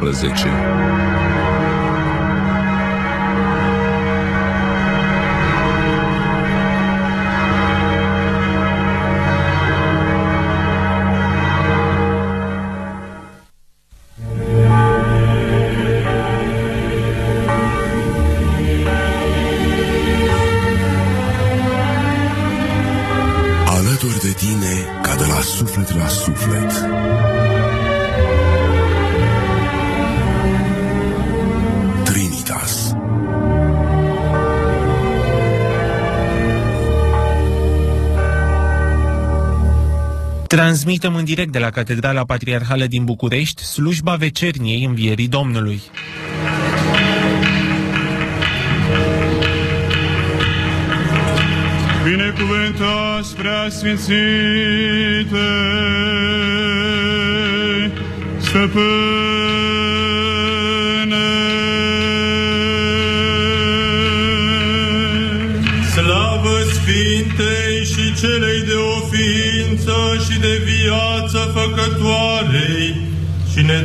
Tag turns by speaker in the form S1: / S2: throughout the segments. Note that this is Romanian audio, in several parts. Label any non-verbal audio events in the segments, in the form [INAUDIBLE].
S1: 15
S2: Transmitem în direct de la Catedrala Patriarhală din București slujba vecerniei Învierii Domnului.
S3: Binecuvântați prea sfințite,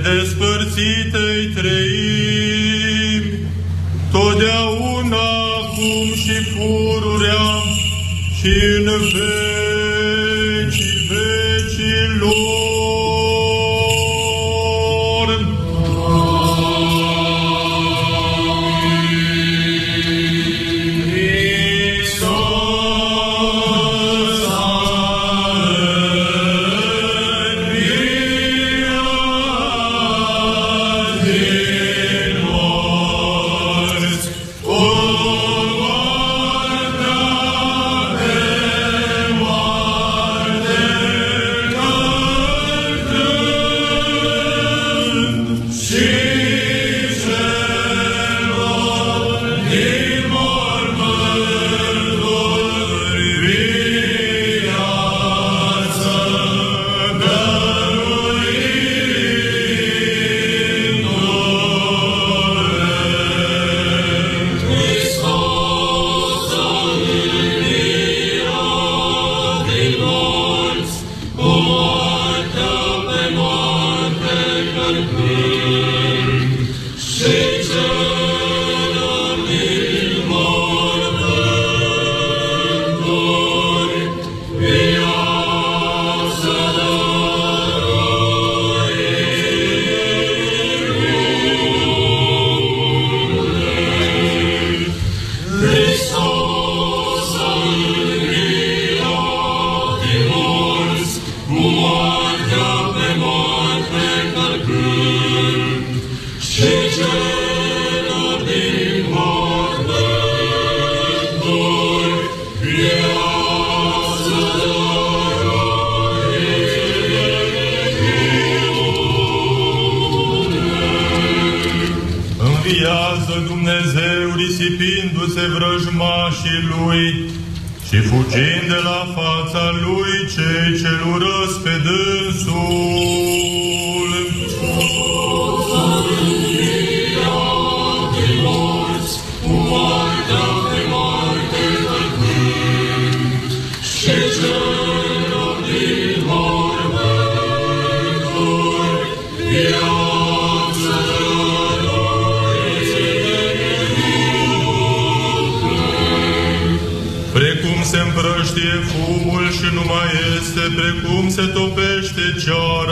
S4: nedespărțitei treimi, totdeauna acum și pururea și în vecii urăsc pe dânsul. Precum se împrăștie fumul și nu mai este, precum se topește ceara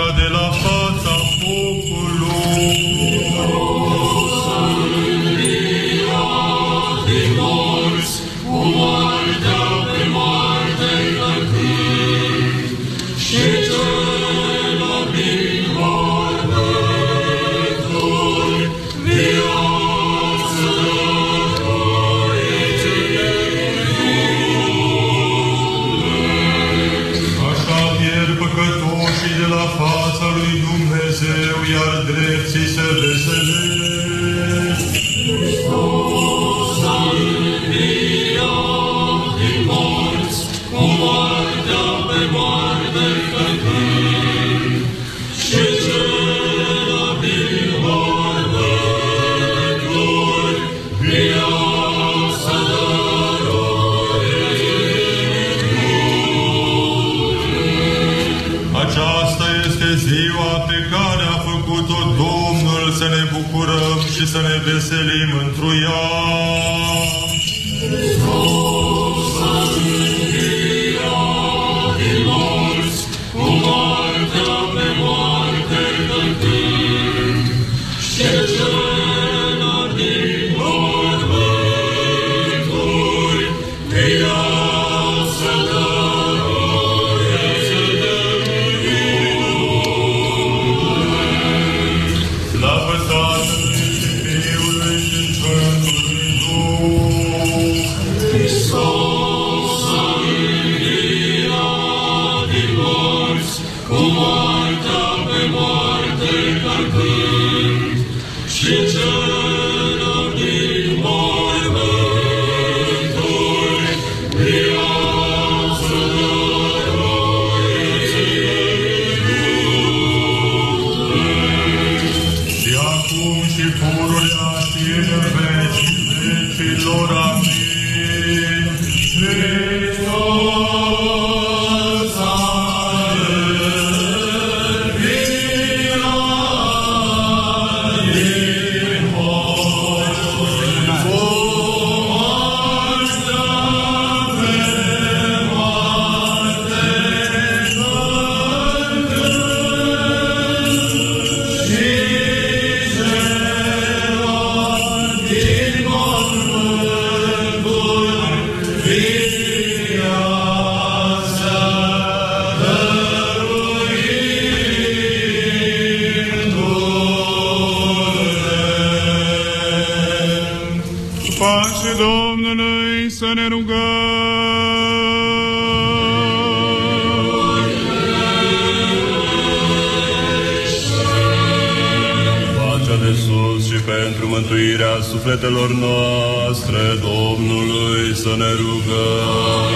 S3: mântuirea sufletelor noastre, Domnului să ne rugăm.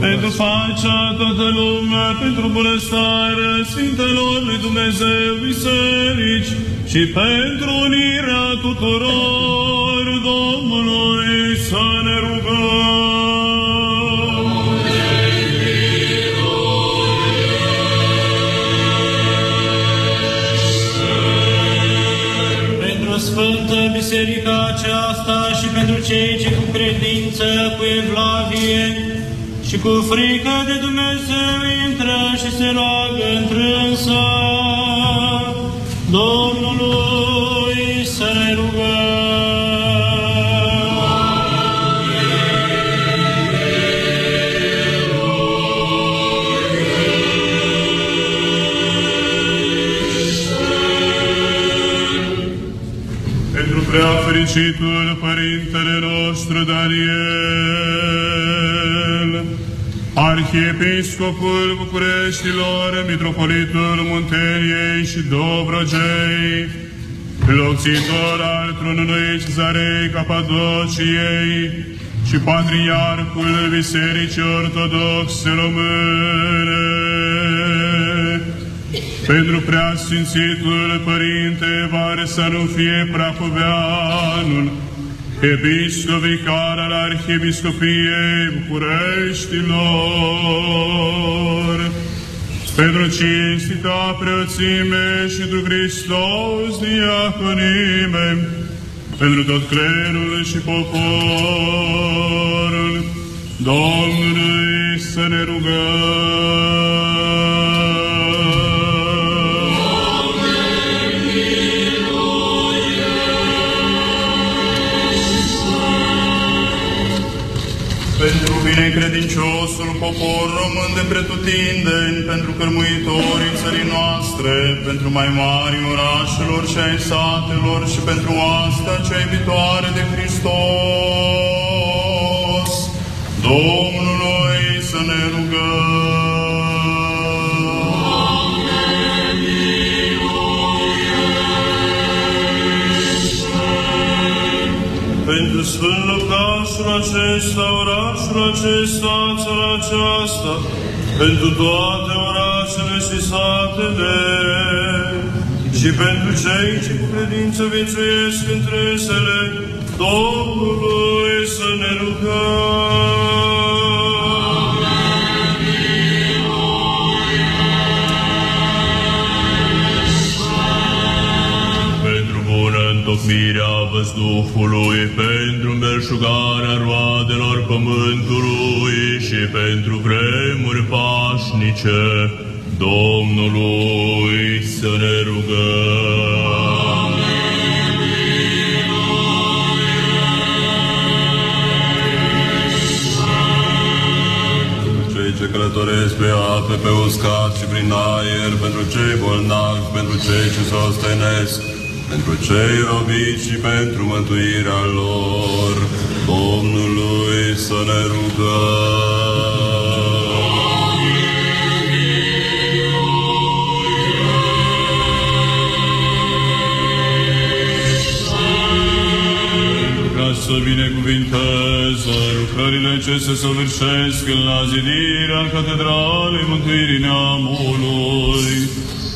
S4: Pentru pacea toată lumea, pentru bunăstarea Sfintelor lui Dumnezeu biserici și pentru unirea tuturor
S5: Biserica aceasta și pentru cei ce cu credință, cu evlavie și cu frică de Dumnezeu intră și se roagă întrânsa Domnului să ne rugăm.
S4: Fericitul Părintele nostru Daniel, Arhiepiscopul Bucureștilor, Mitropolitul Munteniei și Dobrogei, locțitor al tronului Cezarei Capadociei și Patriarhul Bisericii Ortodoxe Române, pentru preasfințitul Părinte Vare să nu fie prapoveanul, episcop vicar al Arhiepiscopiei Bucureștilor, pentru cinstita preoțime și pentru Hristos diaconime, pentru tot clerul și poporul, Domnului să ne rugăm.
S3: Pentru binecredinciosul popor român de pretutindeni, pentru cărmuitorii țării noastre, pentru mai mari orașelor și ai satelor și pentru astea cea iubitoare de Hristos, Domnului să ne rugăm.
S4: Sfânt locașul acesta, orașul acesta, țara aceasta, pentru toate orașele și satele, și pentru cei ce cu credință viețuiesc între sele, Domnului să ne rugăm. Slavă Duhului pentru merșugarea roadelor pământului și pentru vremuri pașnice Domnului să ne rugăm. Cei ce călătoresc pe ape, pe uscat și prin aer, pentru cei bolnavi, pentru cei ce se ostenesc, pentru cei robiți și pentru mântuirea lor, Domnului să ne rugăm. ca să binecuvinteze lucrările ce se săvârșesc la zidirea Catedralei Mântuirii Neamului,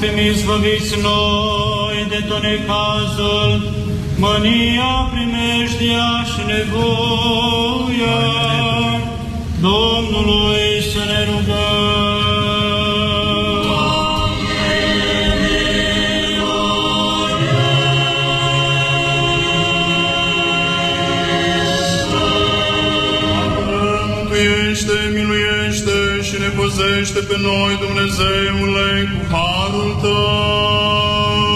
S5: Ca să fim izbăviți noi de tot necazul, mânia, primejdia și nevoia, Domnului să ne rugăm.
S4: Mântuiește, miluiește și ne păzește pe noi, Dumnezeule, cu harul Tău.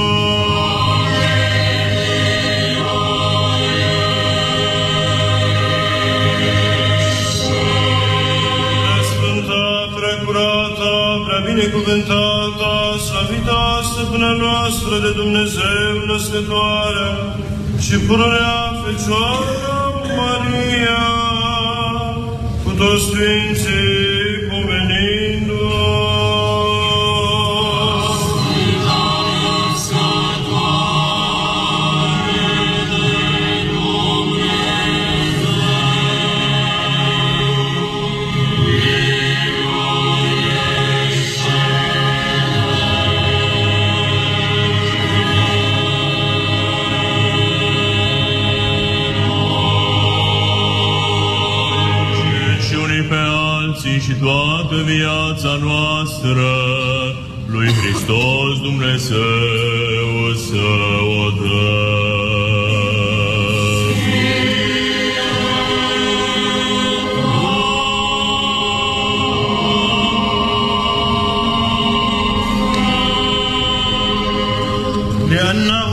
S6: Sfânta, prea curată, prea binecuvântată, slăvită stăpâna noastră de Dumnezeu născătoarea și pururea Fecioara Maria, cu toți Sfinții
S4: și toată viața noastră lui Hristos Dumnezeu să o dăm.
S5: لأنه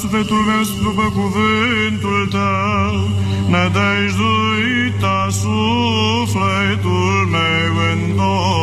S4: sufletul meu după cuvântul tău, ne nădăjduita sufletul meu în dor.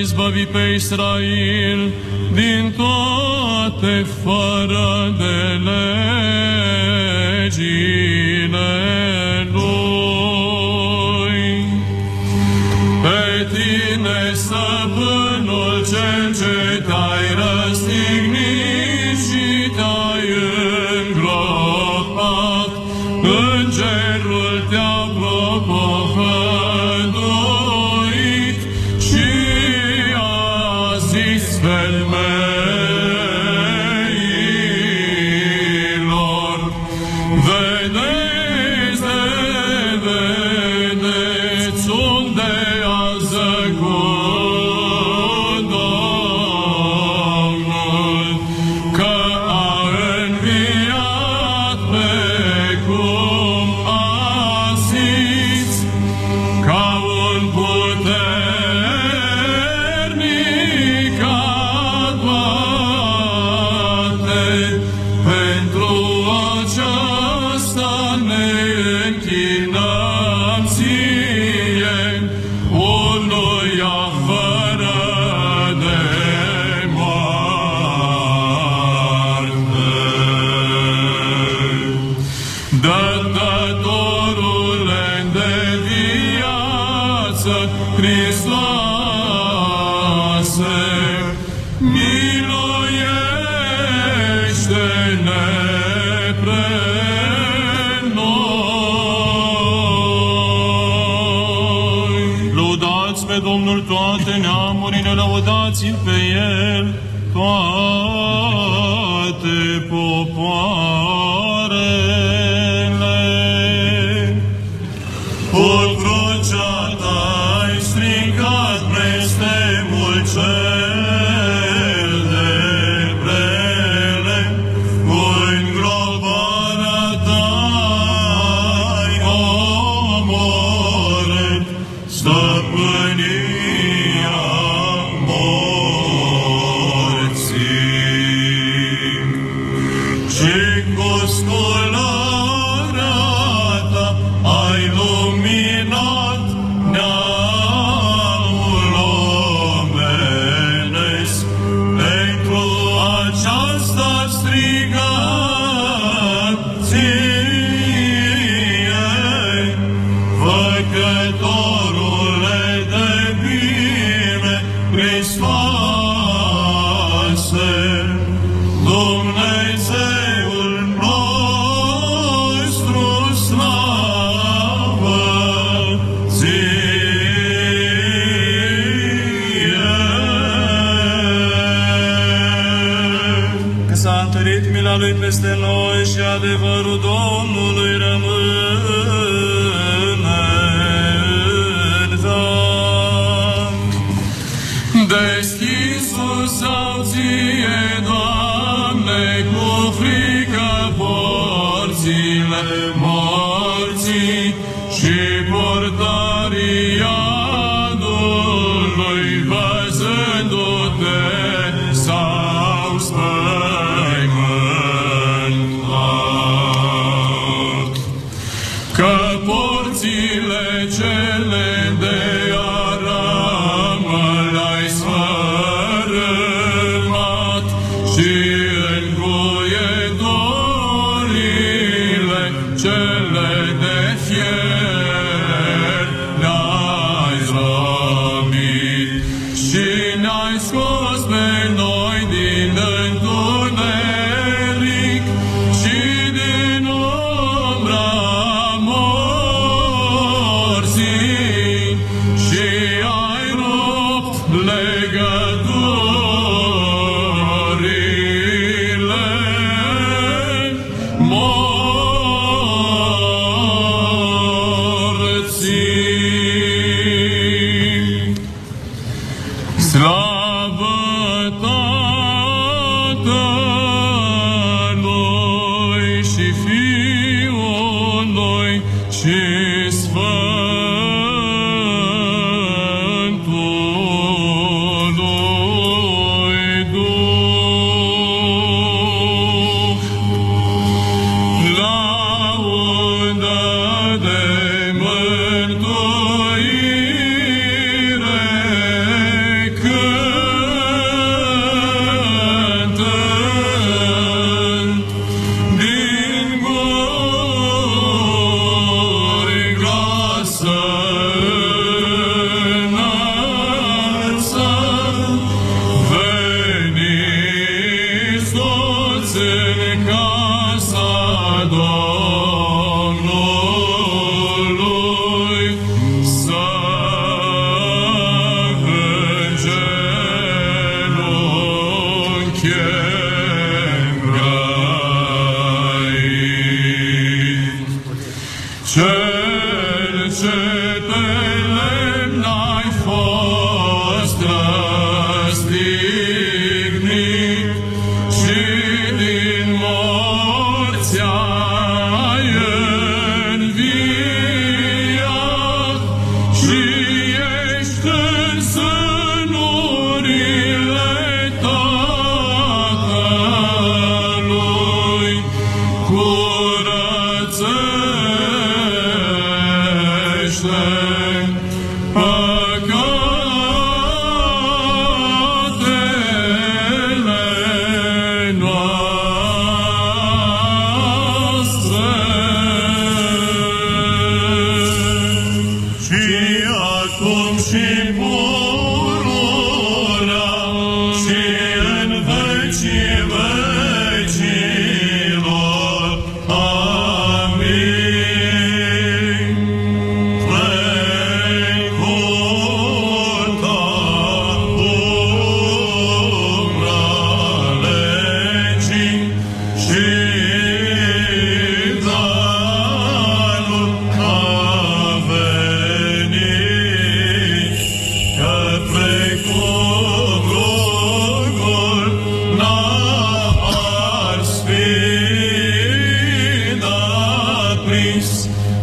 S4: izbăvi pe Israel din toate fără de legile lui. Pe tine, stăpânul cel ce te-ai răstit, Ele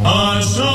S4: așa fecioară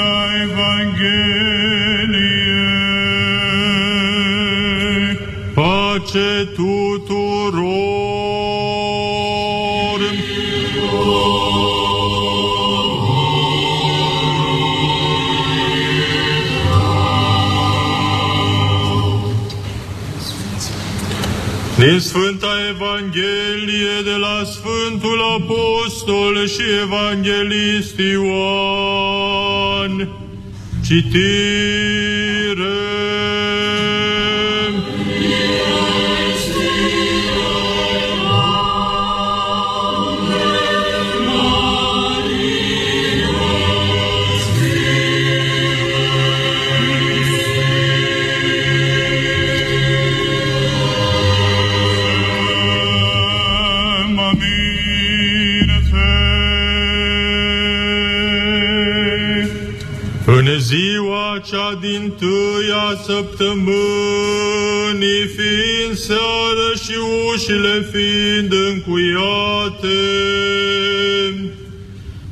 S3: Sfânta Evanghelie.
S7: Pace tuturor! Din Sfânta Evanghelie de la Sfântul Apostol și Evanghelist Ioan, citit. săptămânii fiind seară și ușile fiind încuiate,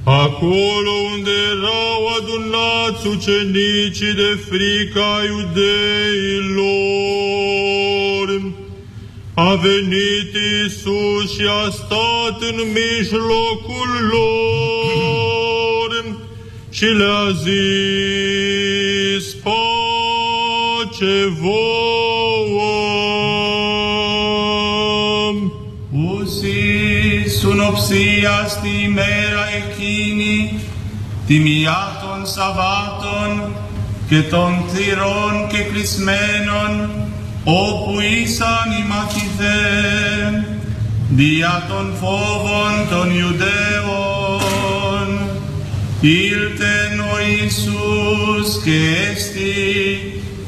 S4: acolo unde erau adunați ucenicii de frica iudeilor, a venit Isus și a stat în mijlocul lor și le-a zis, ce vouă.
S8: Ουσί συνοψία στη μέρα εκείνη, τιμιάτων Σαββάτων και των θυρών και κλεισμένων, όπου ήσαν οι μαθητές, δια των φόβων των Ιουδαίων. Ήλτεν ο Ιησούς και έστει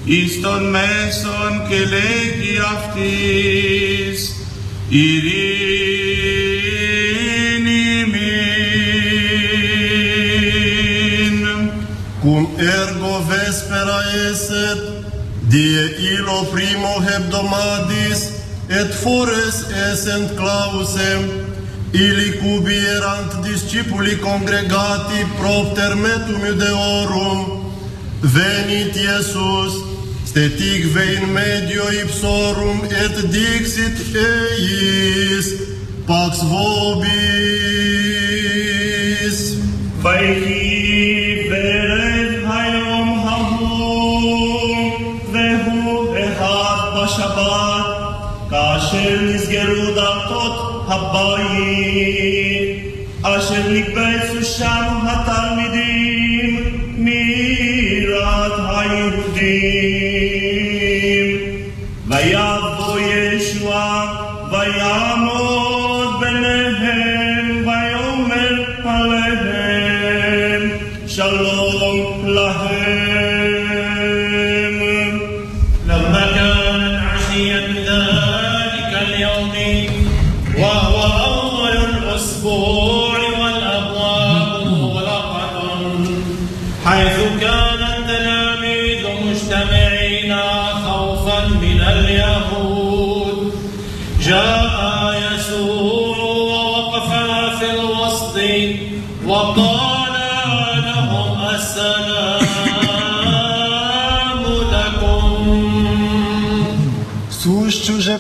S8: εις των μέσων και λέγει αυτής, ειρήνη μην.
S9: cum ergo vespera eset, die illo primo hebdomadis, et fores essent clausem, ili cubi erant discipuli congregati propter metum Iudeorum, venit Iesus, stetigve in medio ipsorum et dixit eis, pax vobis.
S8: ויהי בערב היום ההוא, והוא אחד בשבת, כאשר נסגרו דלתות הבית, אשר נקבצו שם התלמידים מעירת היהודים.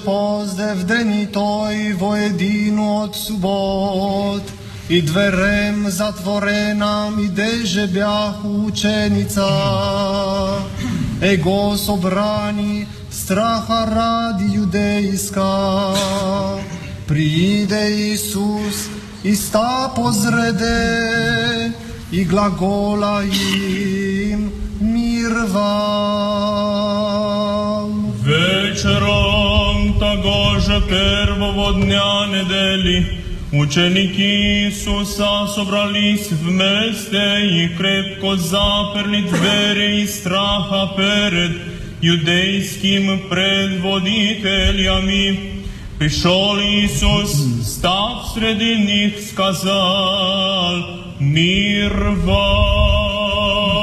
S10: pozdev toj vojedinu od subot i dverem zatvorenam i deže bjahu učenica. Ego sobrani straha radi judejska. Pride Isus i sta pozrede i glagola im mir vam.
S4: Večerom того же первого дня недели ученики Иисуса собрались вместе и крепко заперли двери из страха перед юдейским предводителями. Пришел Иисус, став среди них, сказал, «Мир вам!»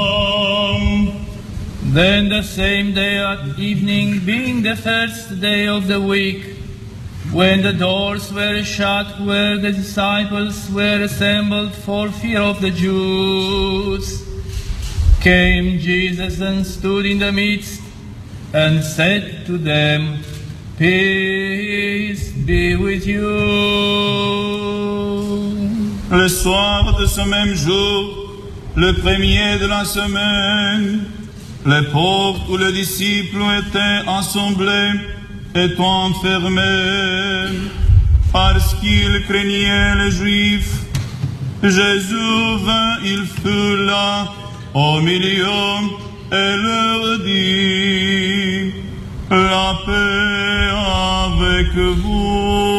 S11: Then the same day at evening, being the first day of the week, when the doors were shut where the disciples were assembled for fear of the Jews, came Jesus and stood in the midst and said to them, Peace be with you.
S4: Le soir de ce même jour, le premier de la semaine, les pauvres où les disciples étaient assemblés étant enfermés parce qu'ils craignaient les Juifs. Jésus vint, il fut là au milieu et leur dit, la paix avec vous.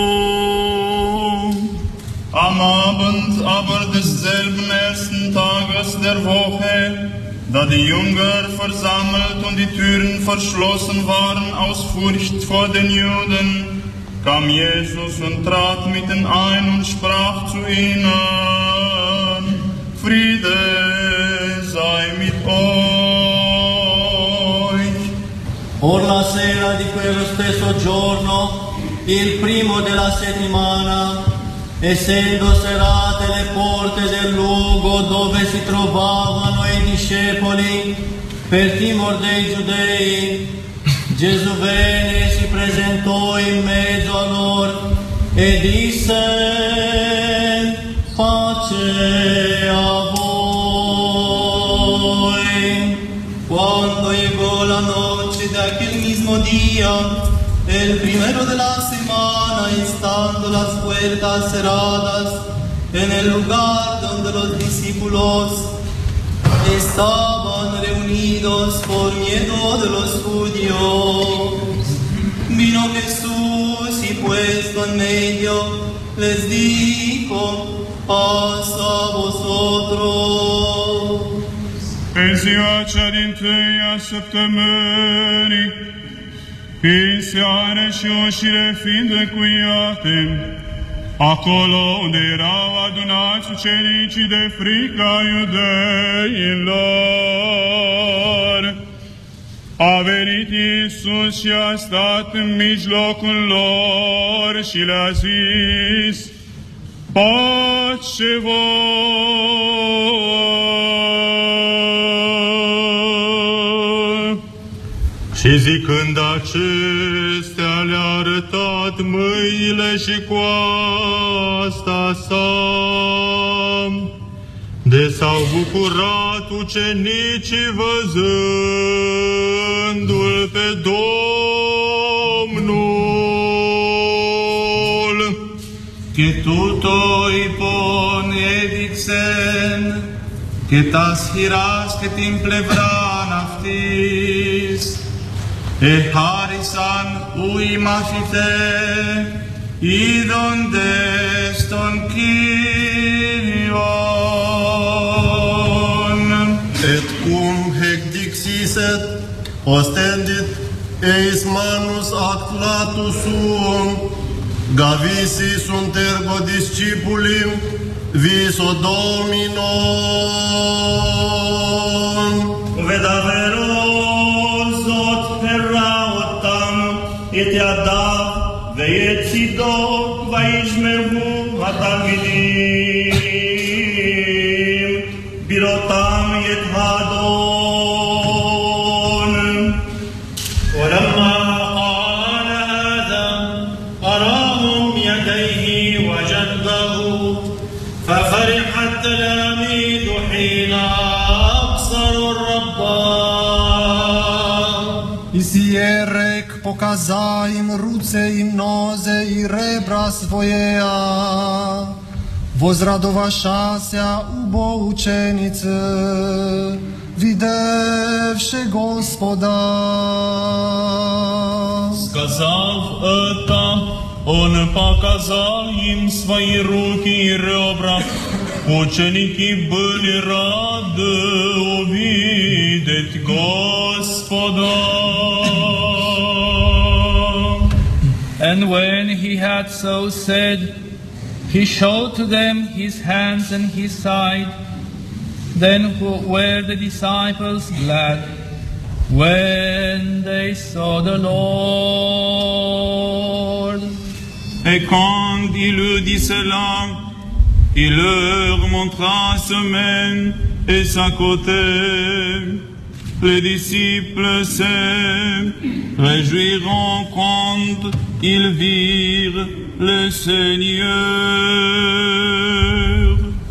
S4: Am Abend aber desselben ersten Tages der Woche, da die Jünger versammelt und die Türen verschlossen waren aus Furcht vor den Juden, kam Jesus und trat mitten ein und sprach zu ihnen, Friede sei mit euch.
S12: Or la sera di quello stesso giorno, il primo della settimana,
S13: essendo serate le porte del luogo dove si trovavano i discepoli per timor dei giudei, Gesù venne e si presentò in mezzo a loro e disse pace a voi. Cuando llegó la noche de aquel mismo día, el primero de la semana, estando las puertas cerradas en el lugar donde los discípulos estaban reunidos por miedo de los judíos, vino Jesús y puesto en medio les dijo, paz a vosotros.
S4: Ziua cea din tâia când seară și ușile fiind încuiate, acolo unde erau adunați ucenicii de frica iudeilor, a venit Iisus și a stat în mijlocul lor și le-a zis, Pace vouă! Și zicând acestea le-a arătat mâinile și coasta sa. De s-au bucurat ucenicii văzându-l pe Domnul.
S13: que tutto ipon edixen, que tas hiras que tim plevran aftis, e harisan uimafite, idon deston Kyrion.
S9: Et cum hec dixiset, ostendit eis manus ad clatus suum, gavisi sunt ergo discipulim, viso
S8: dominon. Vedavero יתידיו ויצידו, וישמעו התלמידים,
S10: sierek pokaza im ruce i noze i rebra swojeja. Возрадоваша ся убо ученицы, видевши Господа.
S4: Сказав это, он показал им свои руки и ребра. Ученики были рады увидеть Господа.
S13: And when he had so said, he showed to them his hands and his side. Then were the disciples glad when they saw the Lord.
S4: Et quand il eut dit cela, il leur montra sa main et sa côté. Les disciples se réjouiront quand ils virent le Seigneur.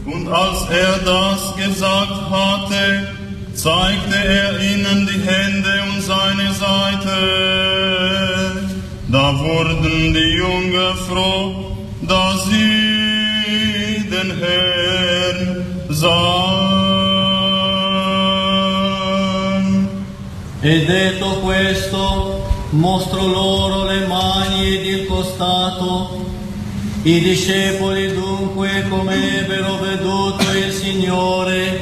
S4: Und als er das gesagt hatte, zeigte er ihnen die Hände und seine Seite. Da wurden die Jünger froh, dass sie den Herrn sahen.
S13: E detto questo, mostrò loro le mani ed il costato. I discepoli dunque, come ebbero veduto il Signore,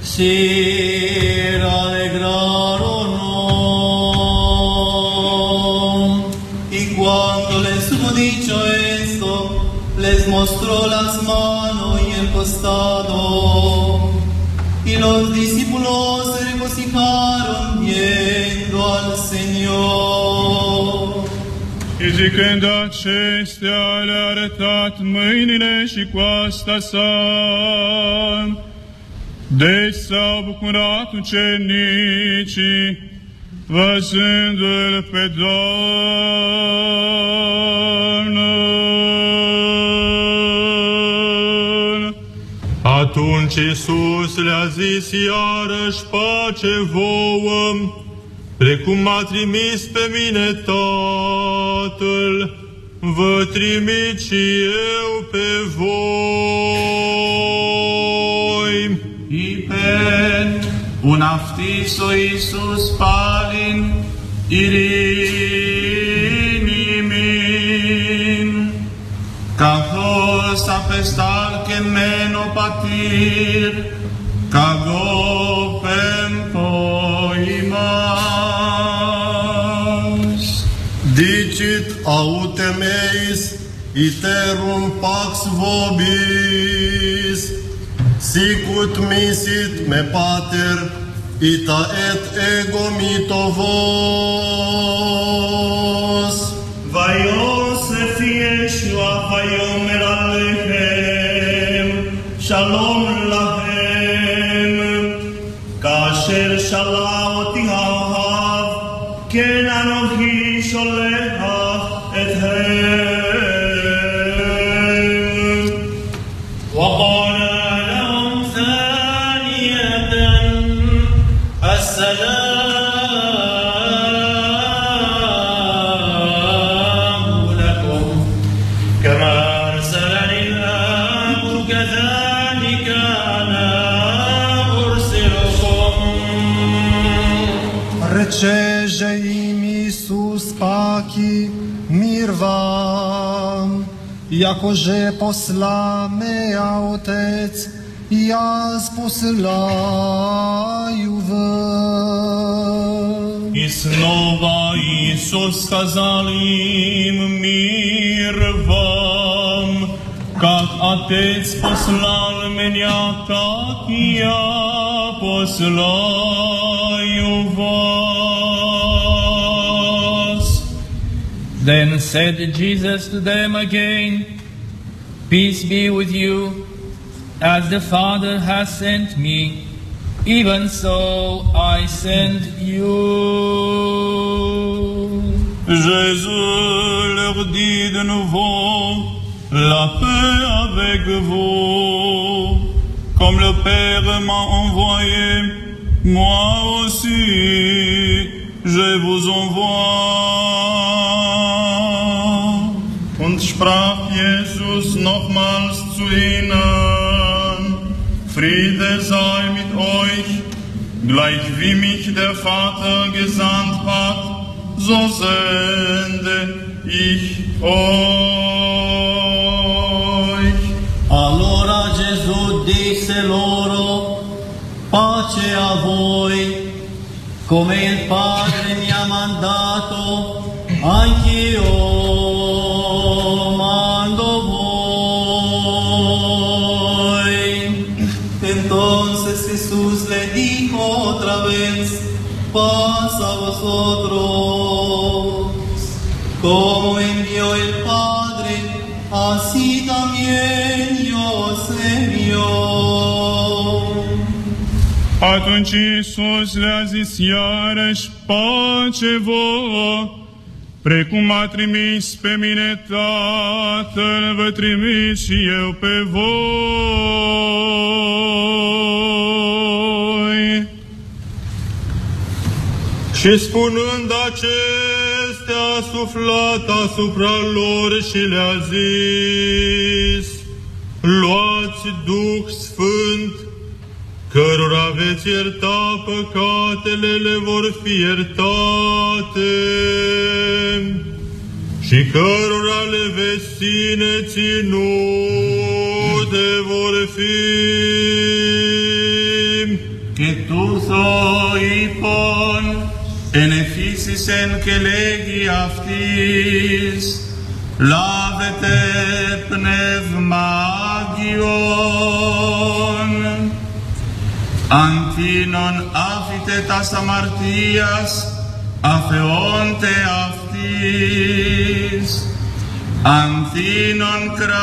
S13: si rallegrarono. Y cuando les hubo dicho esto, les mostró las manos y el costado. Y los discípulos se regocijaron viendo al Señor.
S4: Y
S7: Zicând acestea le-a arătat mâinile și coasta sa. Deci s-au bucurat ucenicii, văzându-l pe Domnul. Atunci Iisus le-a zis iarăși pace vouă, precum m-a trimis pe mine Tatăl, vă trimit și eu pe voi.
S14: Ipen, un aftiso Iisus palin, irinimin, ως απεστάρ και μένω πατήρ, καγό πέμπο ημάς.
S15: Δίκητ αούτε μέης, ιτέρουν
S9: παξ βόμπης, σίκουτ μίσιτ με πάτερ, ιτα ετ εγώ μητοβός. Βαϊός
S5: εφιέσου αφαϊός, Shalom lahem, kasher shalom. jako że posłamy Otec, ja посылаю вам.
S7: И снова Иисус сказал им мир вам, как Отец послал меня, так и я посылаю вас.
S14: Then said Jesus to them again, Peace be with you, as the Father has sent me, even so I send you.
S7: Jésus leur dit de nouveau, la paix avec vous. Comme le Père m'a envoyé, moi aussi, je vous envoie. Und sprach Jesus nochmals zu ihnen, Friede sei mit euch, gleich wie mich der Vater gesandt hat, so sende ich euch.
S12: Allora Gesù disse loro, pace a voi, come il Padre mi ha mandato, anch'io paz a vosotros. Como envió el Padre, así también yo os envío.
S7: Atunci Iisus le-a zis iarăși pace vouă, precum m-a trimis pe mine Tatăl, vă trimis și eu pe voi. Și spunând acestea, a suflat asupra lor și le-a zis, Luați Duh Sfânt, cărora veți ierta păcatele, le vor fi iertate, și cărora le veți ține ținute vor fi.
S14: Que tu soipon, ενεφίσισεν και λέγει αυτής λάβετε πνεύμα Άγιον. Αντίνον άφητε τα σαμαρτίας
S4: αφαιώνται αυτής. Ανθήνων κράτητε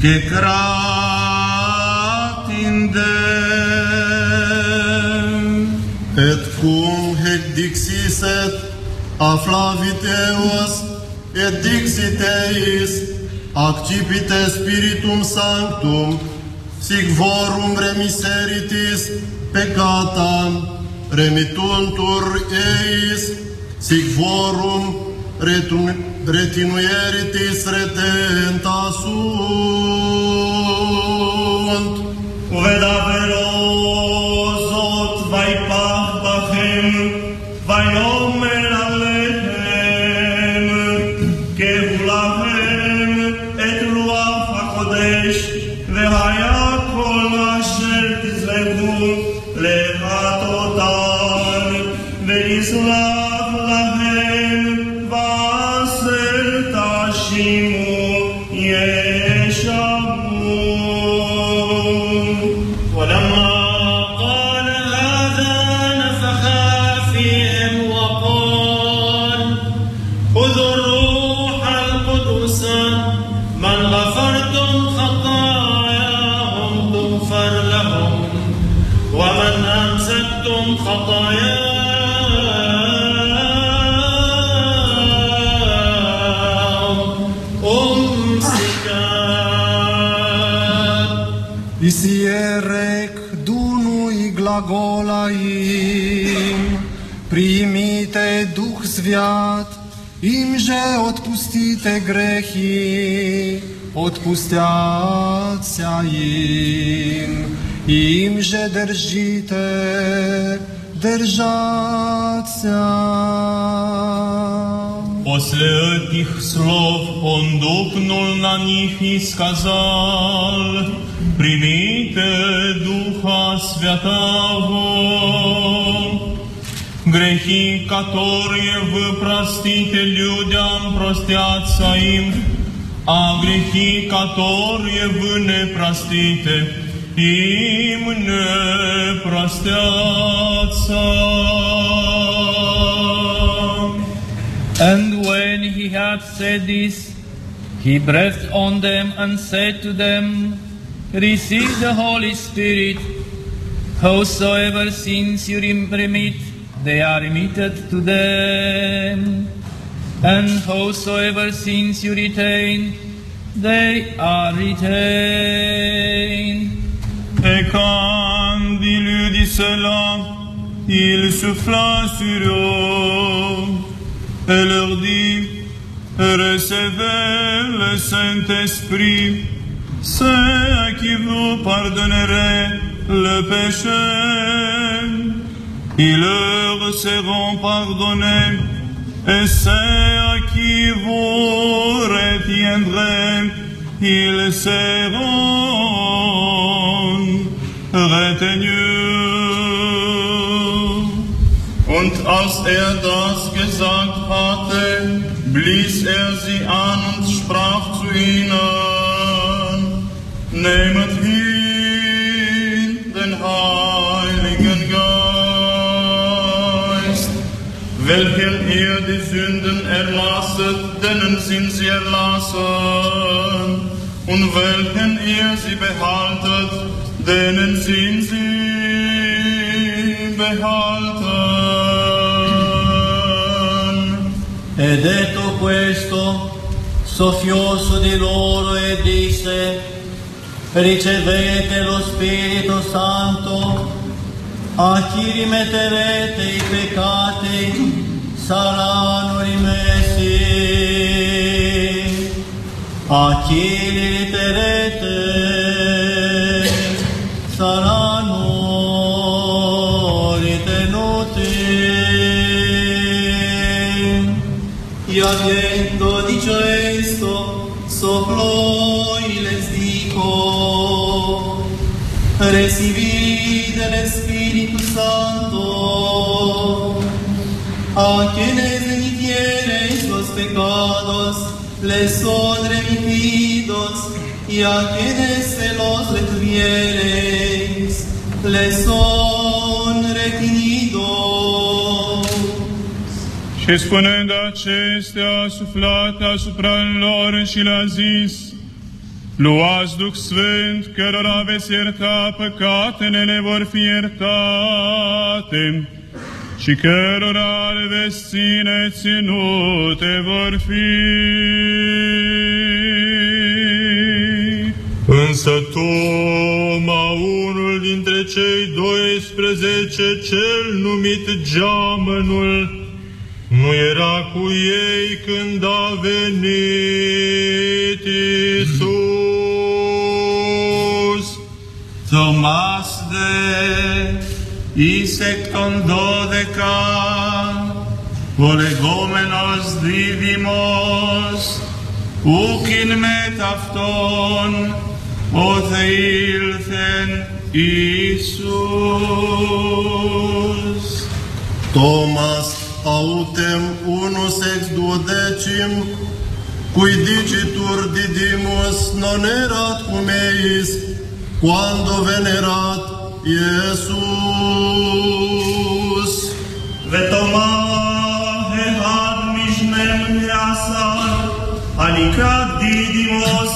S4: και κράτηντε
S9: Et cum hec dixiset afflaviteos et dixiteis accipite spiritum sanctum sic vorum remiseritis peccatam remittuntur eis sic vorum retun- retinueritis retenta sunt
S16: Vedaverosot vai pach bachem,
S8: ויאמר עליהם, גאו להם את רוח הקודש, והיה כל אשר תזרקו לחטאותן, ויזרח להם בעשר תשימו
S5: יד. dunui glagolaim, primite Duh Sviat, im že odpustite grechy, odpustiacia im, im že držite, držacia.
S4: После этих слов он духнул на них и сказал, «Примите Духа Святого, грехи, которые вы простите людям, простятся им, а грехи, которые вы не простите, им не простятся».
S11: And when he had said this, he breathed on them and said to them, Receive the Holy Spirit. Whosoever sins you rem- remit, they are remitted to them. And whosoever sins you retain, they are retained.
S4: Et quand il eut dit cela, il souffla sur eux et leur dit, recevez le Saint-Esprit, ceux à qui vous pardonnerez le péché, ils leur seront pardonnés, et ceux à qui vous retiendrez, ils seront retenus. Und als er das gesagt hatte, blies er sie an und sprach zu ihnen, Nehmet hin den Heiligen Geist, welchen ihr die Sünden erlasset, denen sind sie erlassen, und welchen ihr sie behaltet, denen sind sie behalten.
S13: E detto questo, soffiò su di loro e disse, ricevete lo Spirito Santo, a chi rimetterete i peccati saranno rimessi, a chi li riterete saranno ritenuti. Y habiendo dicho esto, sopló y les dijo, recibid el Espíritu Santo, a quienes remitiereis los pecados, les son remitidos, y a quienes se los retuviereis, les son retenidos.
S3: Și spunând acestea, a suflat asupra lor și le-a zis, Luați Duh Sfânt, cărora veți ierta păcatele, le vor fi iertate, și cărora le veți ține ținute vor fi.
S7: Însă Toma, unul dintre cei 12, cel numit Geamănul, nu era cu ei când a venit Isus.
S13: Tomas de Isecton dodeca, Olegomenos Didymos, Ukin metafton, Otheilthen Isus.
S9: Thomas autem unus ex duodecim, cui dicitur didimus non erat cum eis, quando venerat Iesus.
S8: Vetoma ehad mishnem neasar, alicat didimus,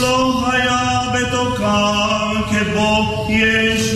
S8: lo haia
S5: betokam kebo iesh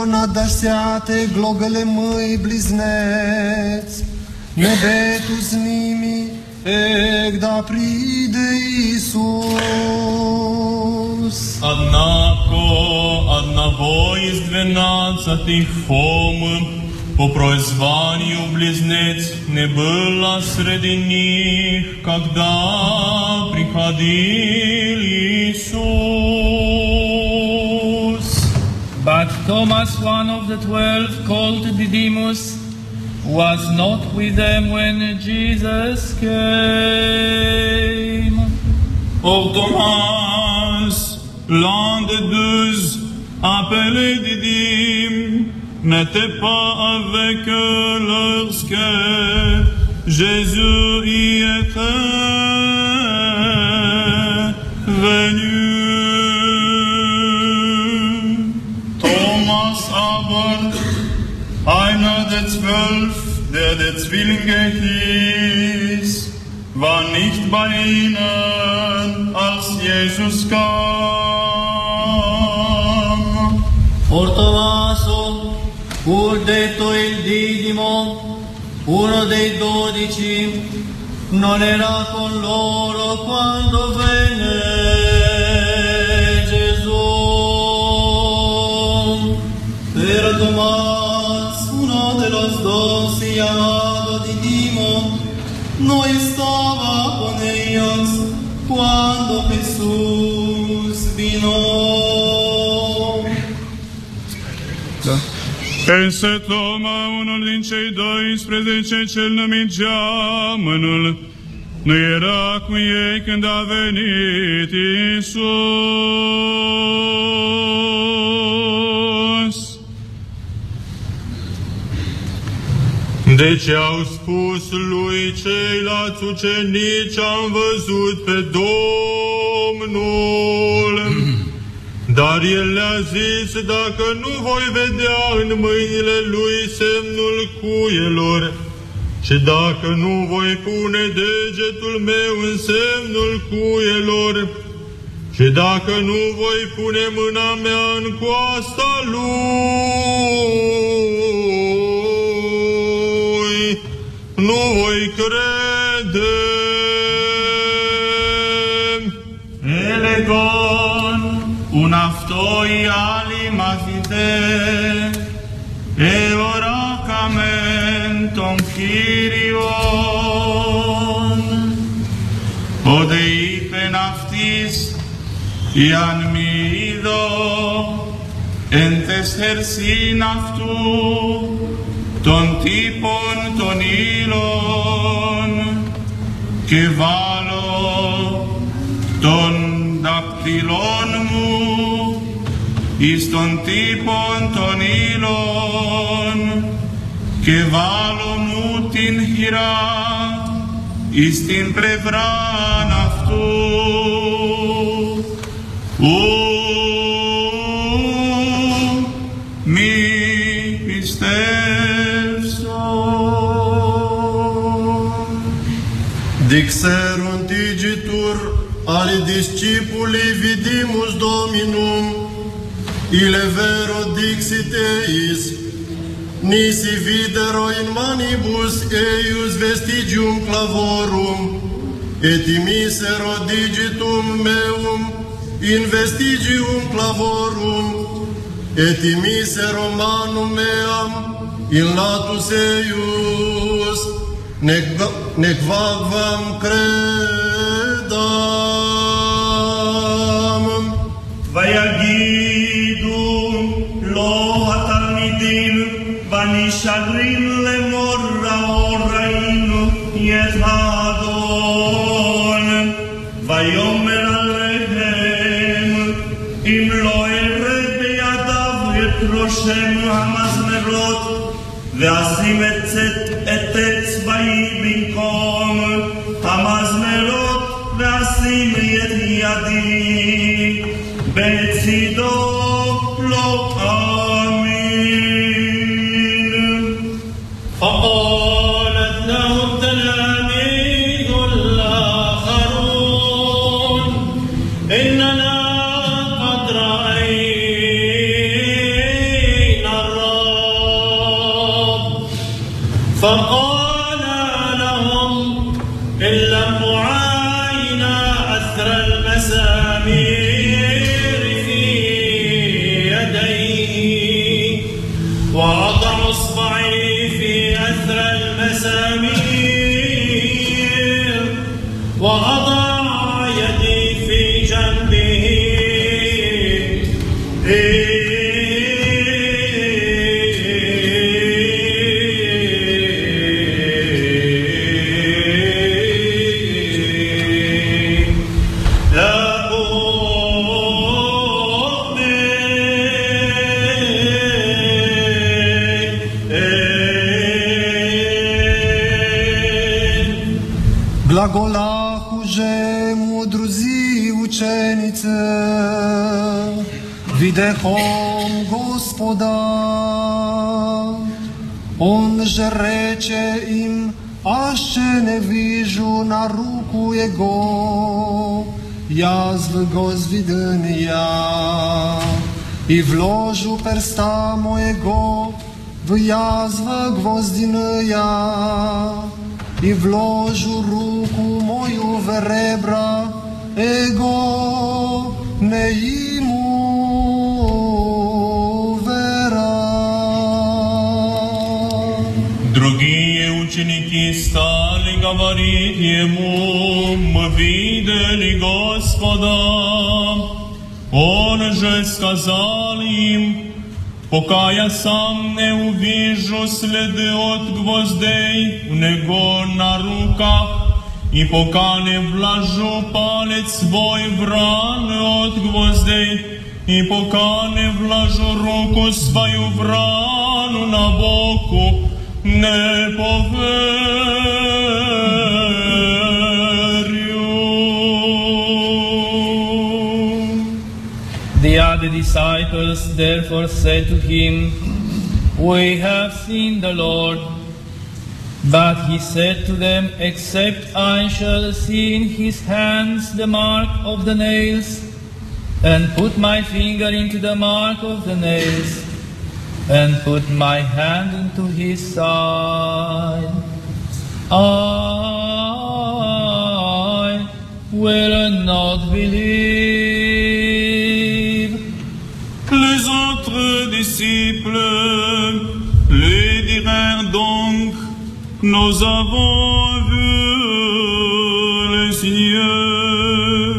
S5: obujona da seate glogele măi bliznec, nebetus nimi, ec da pride Isus.
S7: Однако одного из двенадцатых Фом по прозванию близнец не было среди них, когда приходил Иисус.
S11: But Thomas, one of the twelve, called Didymus, was not with them when Jesus came.
S3: Ô Thomas, l'un des douze, appelé Didyme, n'était pas avec eux lorsque Jésus y était venu. Zwölf, der der Zwillinge hieß, war nicht bei ihnen, als Jesus kam.
S13: Por Tomaso, pur detto il Didimo, uno dei dodici, non era con loro quando venne Gesù. Uno de los doce llamado Didimo, no estaba con ellos cuando Jesús vino.
S3: Însă Toma, unul din cei 12, cel numit Geamănul, nu era cu ei când a venit Isus.
S7: Deci au spus lui ceilalți ucenici, am văzut pe Domnul. [CLEARS THROAT] Dar el le-a zis, dacă nu voi vedea în mâinile lui semnul cuielor, și dacă nu voi pune degetul meu în semnul cuielor, și dacă nu voi pune mâna mea în coasta lui, noi credem.
S14: Elegon, un αυτοί άλλοι μαθητές, εωράκαμεν τον Κύριον. ότι είπε αυτής, η αν μη είδω, εν τεσσερσίν αυτού, των τύπων των ήλων, και βάλω τον δακτυλών μου εις τον τύπον των ύλων και βάλω μου την χειρά εις την πλευράν αυτού.
S9: Dixerunt igitur ali discipuli vidimus Dominum, ile vero dixit eis, nisi videro in manibus eius vestigium clavorum, et imisero digitum meum in vestigium clavorum, et imisero manum meam in latus eius, nec vagvam credam.
S5: ויגידו לו התלמידים ונשארים לאמור ראינו את האדון ויאמר עליהם אם לא ארד בידיו את ראשם המזמרות ואשים את, את אצבעי במקום המזמרות ואשים את ידי בצידו
S10: ruku jego, jaz v gozviden ja. I vložu persta mojego v jaz v gvozdin ja i vložu ruku moju v rebra, ego ne imu vera.
S4: Другие ученики стали говорить ему, мы видели Господа. Он же сказал им, пока я сам не увижу следы от гвоздей у него на руках, и пока не вложу палец свой в раны от гвоздей, и пока не вложу руку свою в рану на боку, не поверю.
S11: The disciples therefore said to him, We have seen the Lord. But he said to them, Except I shall see in his hands the mark of the nails, and put my finger into the mark of the nails, and put my hand into his side, I will not believe.
S4: Disciples lui dirent donc, nous avons vu le Seigneur.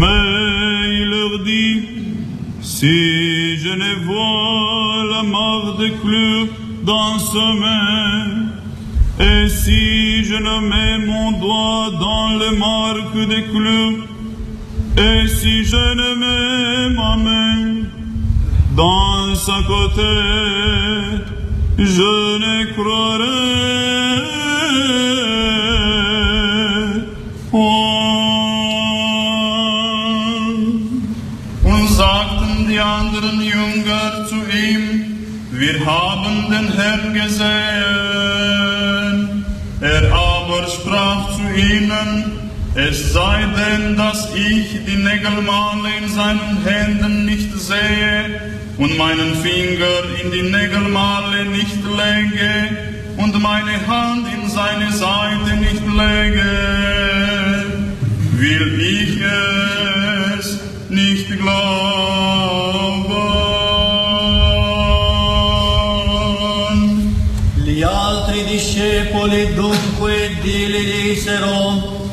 S4: Mais il leur dit, si je ne vois la mort de clou dans sa main,
S3: Et si je ne mets mon doigt dans les marques des clous, et si je ne mets ma main dans sa côté, je ne croirai Und sagten die anderen Jünger zu ihm, wir haben den Herrn gesehen. Er aber sprach zu ihnen, es sei denn, dass ich die Nägelmale in seinen Händen nicht sehe und meinen Finger in die Nägelmale nicht lege und meine Hand in seine Seite nicht lege, will ich es nicht glauben.
S12: Gli altri discepoli dunque gli dissero,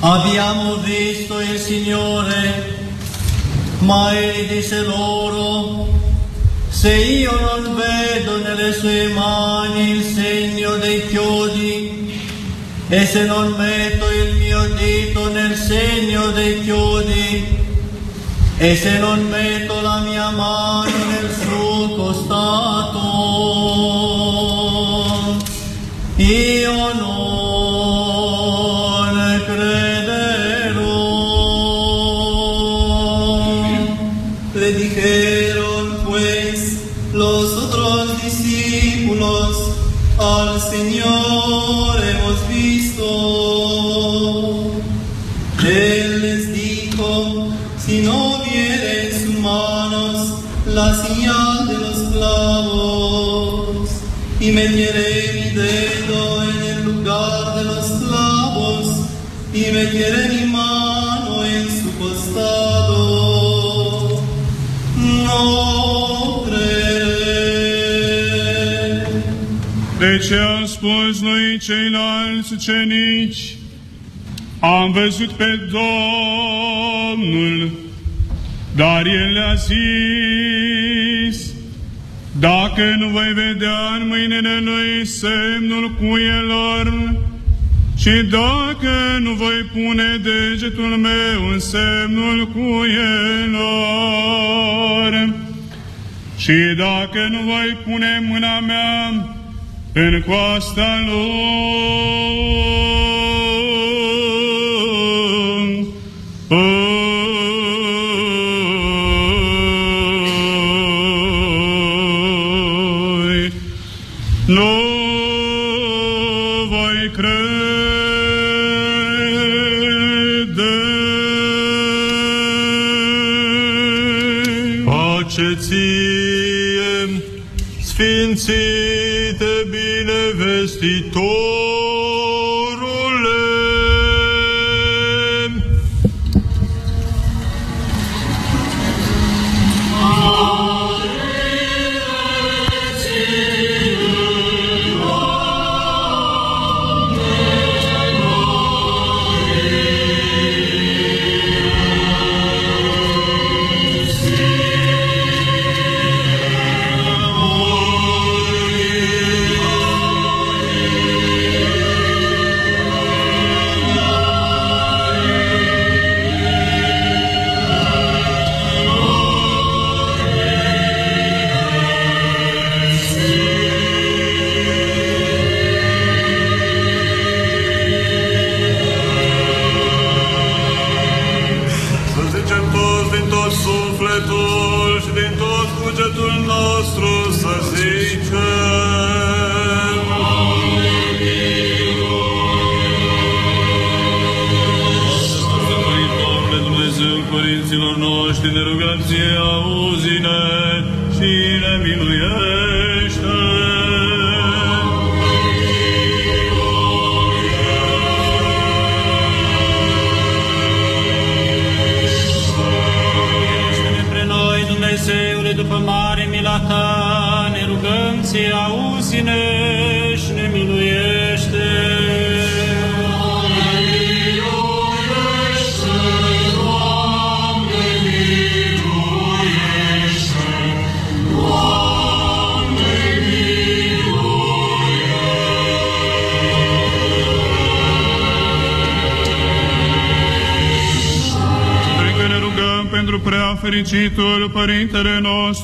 S12: abbiamo visto il Signore, ma egli disse loro, se io non vedo nelle sue mani il segno dei chiodi, e se non metto il mio dito nel segno dei chiodi, e se non metto la mia mano nel suo costato, io non Señor hemos visto. Él les dijo, si no viere en sus manos la señal de los clavos, y metiere mi dedo en el lugar de los clavos, y metiere mi mano en su costado, no creeré.
S3: Ce am spus noi ceilalți ucenici, am văzut pe Domnul, dar El le-a zis, dacă nu voi vedea în mâinile Lui semnul cuielor, și dacă nu voi pune degetul meu în semnul cuielor, și dacă nu voi pune mâna mea în coasta lui, si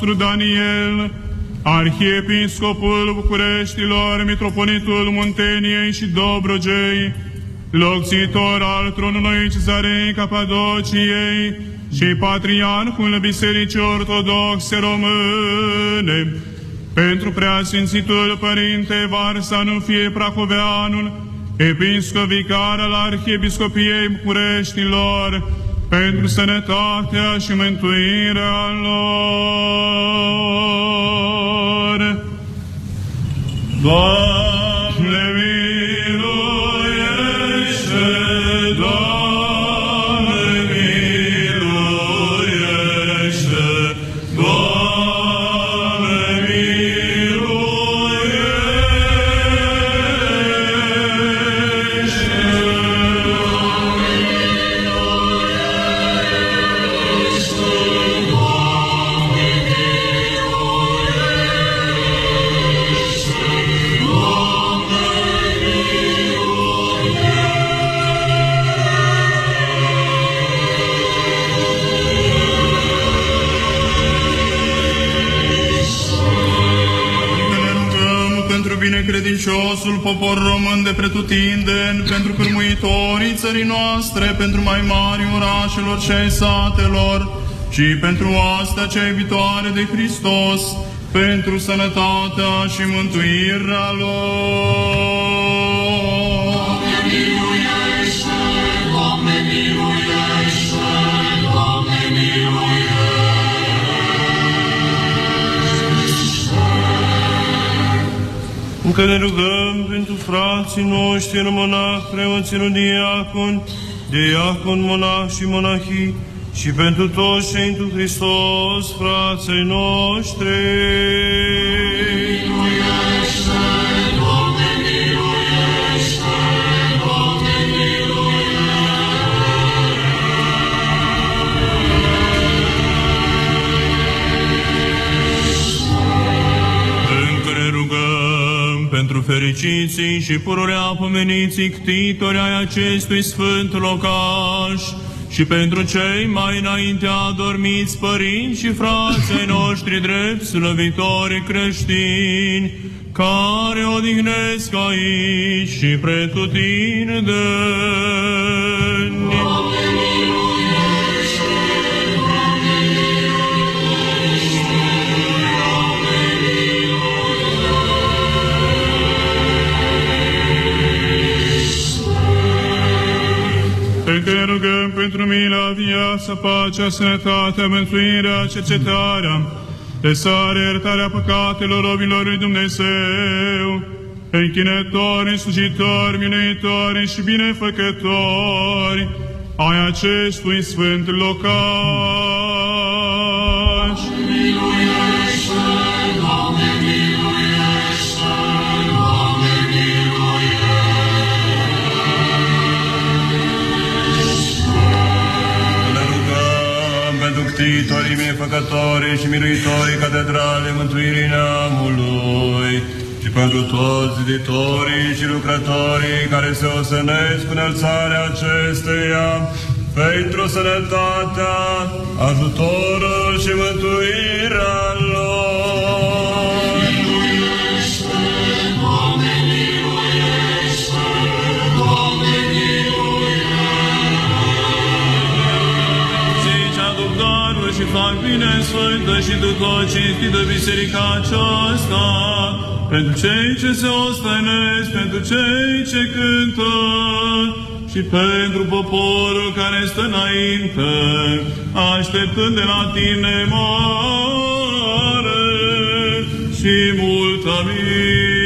S3: nostru
S4: Daniel, Arhiepiscopul Bucureștilor, Mitropolitul Munteniei și Dobrogei, locțitor al tronului Cezarei Capadociei și Patriarhul Bisericii Ortodoxe Române, pentru preasfințitul Părinte Varsa nu fie Prahoveanul, episcop vicar al Arhiepiscopiei Bucureștilor, pentru sănătatea și mântuirea lor. Doamne, binecredinciosul popor român de pretutindeni, pentru cârmuitorii țării noastre, pentru mai mari orașelor și ai satelor, și pentru astea cea iubitoare de Hristos, pentru sănătatea și mântuirea lor. Încă ne rugăm pentru frații noștri în monah, preoții în diacon, diacon, monah și monahii, și pentru toți cei întru Hristos, frații noștri. Fericiții și pururea pomeniții ctitori ai acestui sfânt locaș și pentru cei mai înainte adormiți părinți și frații [COUGHS] noștri drept slăvitori creștini, care odihnesc aici și pretutindeni. Încă ne rugăm pentru mila, viața, pacea, sănătatea, mântuirea, cercetarea, lăsarea, iertarea păcatelor robilor lui Dumnezeu, închinători, slujitori, minuitori și binefăcători ai acestui sfânt locaș. Pentru ctitorii, binefăcătorii și miruitorii catedrale mântuirii neamului și pentru toți ziditorii și lucrătorii care se osănesc cu înălțarea acesteia, pentru sănătatea, ajutorul și mântuirea lor. Daruri și fac bine sfântă și după cinstită biserica aceasta, pentru cei ce se ostănesc, pentru cei ce cântă și pentru poporul care stă înainte, așteptând de la tine mare și multă milă.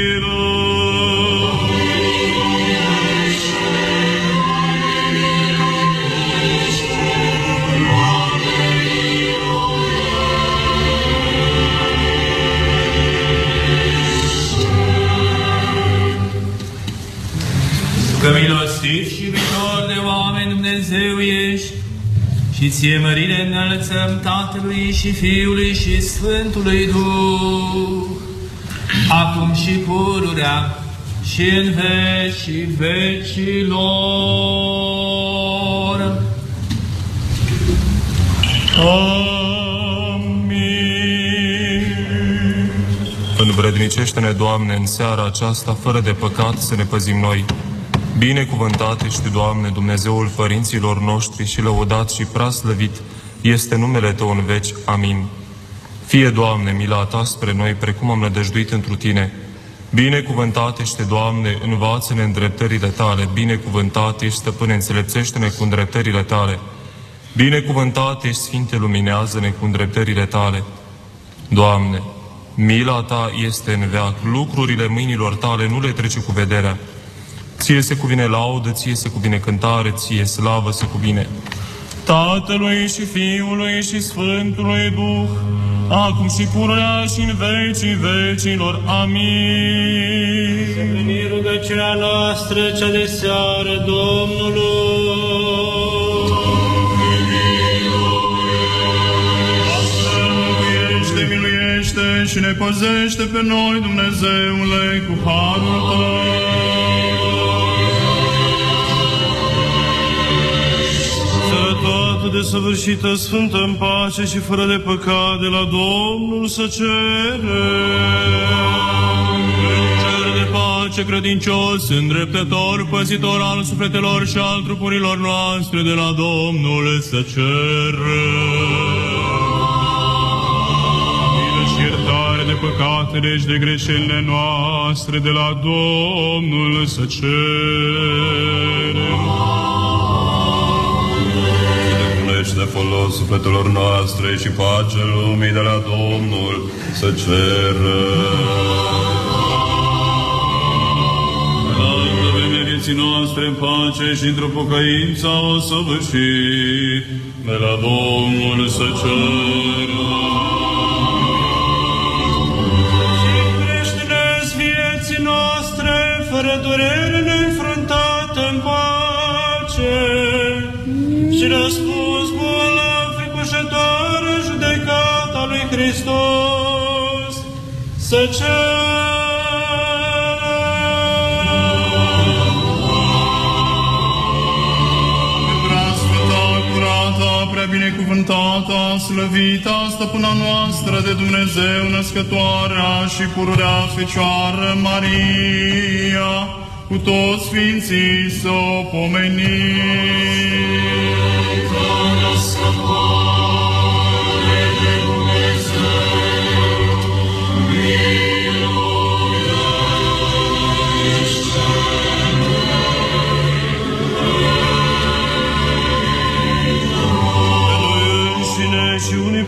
S11: Că milostiv și iubitor de oameni Dumnezeu ești, și ție mărire înălțăm Tatălui și Fiului și Sfântului Duh, acum și pururea și în vecii vecilor.
S4: Amin.
S17: Învrednicește-ne, Doamne, în seara aceasta, fără de păcat, să ne păzim noi. Binecuvântat ești, Doamne, Dumnezeul părinților noștri și lăudat și praslăvit este numele Tău în veci. Amin. Fie, Doamne, mila Ta spre noi, precum am nădăjduit întru Tine. Binecuvântat ești, Doamne, învață-ne îndreptările Tale. Binecuvântat ești, Stăpâne, înțelepțește-ne cu îndreptările Tale. Binecuvântat ești, Sfinte, luminează-ne cu îndreptările Tale. Doamne, mila Ta este în veac, lucrurile mâinilor Tale nu le trece cu vederea. Ție se cuvine laudă, ție se cuvine cântare, ție slavă se cuvine.
S4: Tatălui și Fiului și Sfântului Duh, acum și pururea și în vecii vecilor. Amin.
S5: Să primim rugăciunea noastră cea de seară
S3: Miluiește, miluiește și ne păzește pe noi, Dumnezeule, cu harul Tău.
S18: Sănătate de săvârșită, sfântă în pace și fără de păcat de la Domnul să cere.
S4: Cer de pace, credincios, îndreptător, păzitor al sufletelor și al trupurilor noastre de la Domnul să ceră.
S3: Milă și iertare de păcatele și de greșelile noastre de la Domnul să cerem.
S19: Folos sufletelor noastre și pace lumii de la Domnul să ceră.
S4: La vremea vieții noastre în pace și într-o pocăință o săvârșit de la Domnul să ceră.
S5: Crește-ne vieții noastre, fără durere neînfruntate în pace și răspuns Hristos să
S3: Preasfânta, curată, prea binecuvântată, slăvita, stăpâna noastră de Dumnezeu, născătoarea și pururea Fecioară Maria, cu toți Sfinții să o pomenim.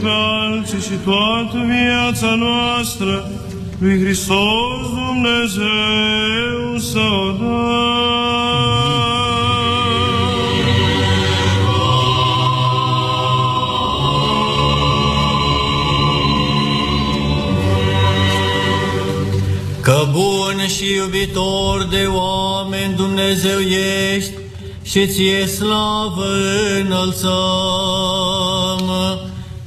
S18: Pe alții și toată viața noastră lui Hristos Dumnezeu să o
S12: Că bun și iubitor de oameni Dumnezeu ești și ție slavă înălțăm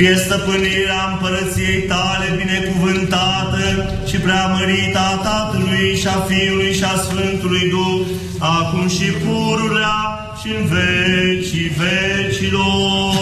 S12: Fie stăpânirea împărăției tale binecuvântată și preamărită a Tatălui și a Fiului și a Sfântului Duh, acum și pururea și în vecii vecilor.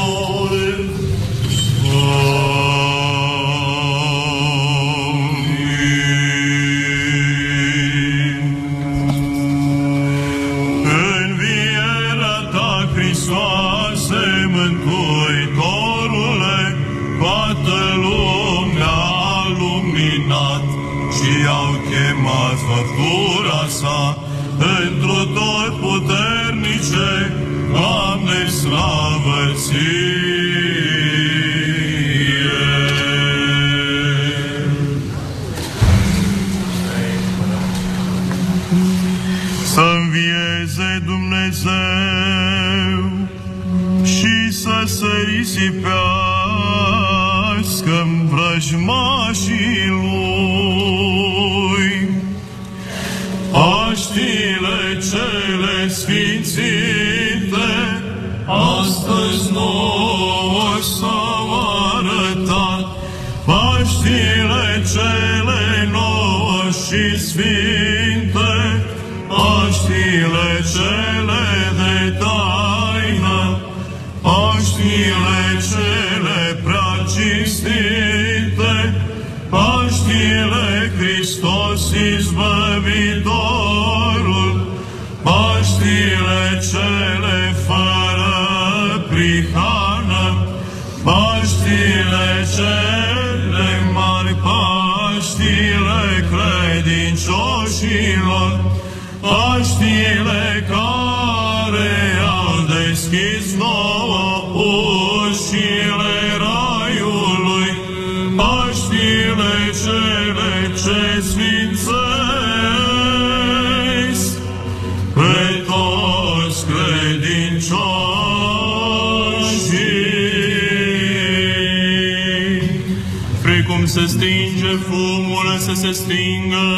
S4: se stingă,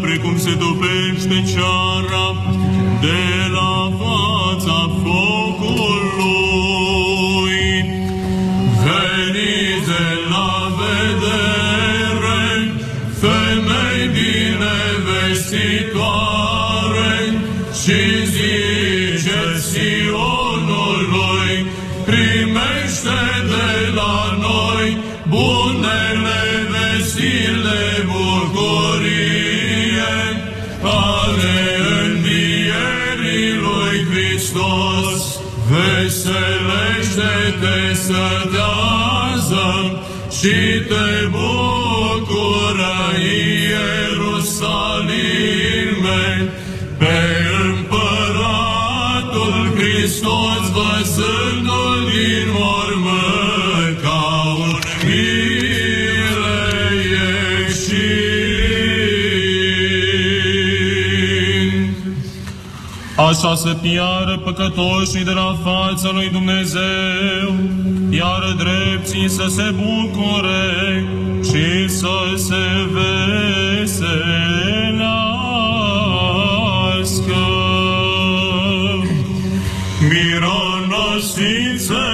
S4: precum se topește ceara de la fața focului. Veniți la vedere, femei bine vestitoare și zi însetează și te bucură Ierusalime, pe împăratul Hristos văzându-l din mormânt ca un mire ieșind. Așa să piară păcătoșii de la fața lui Dumnezeu, iar drepții să se bucure și să se veselească.
S7: Mironostiță!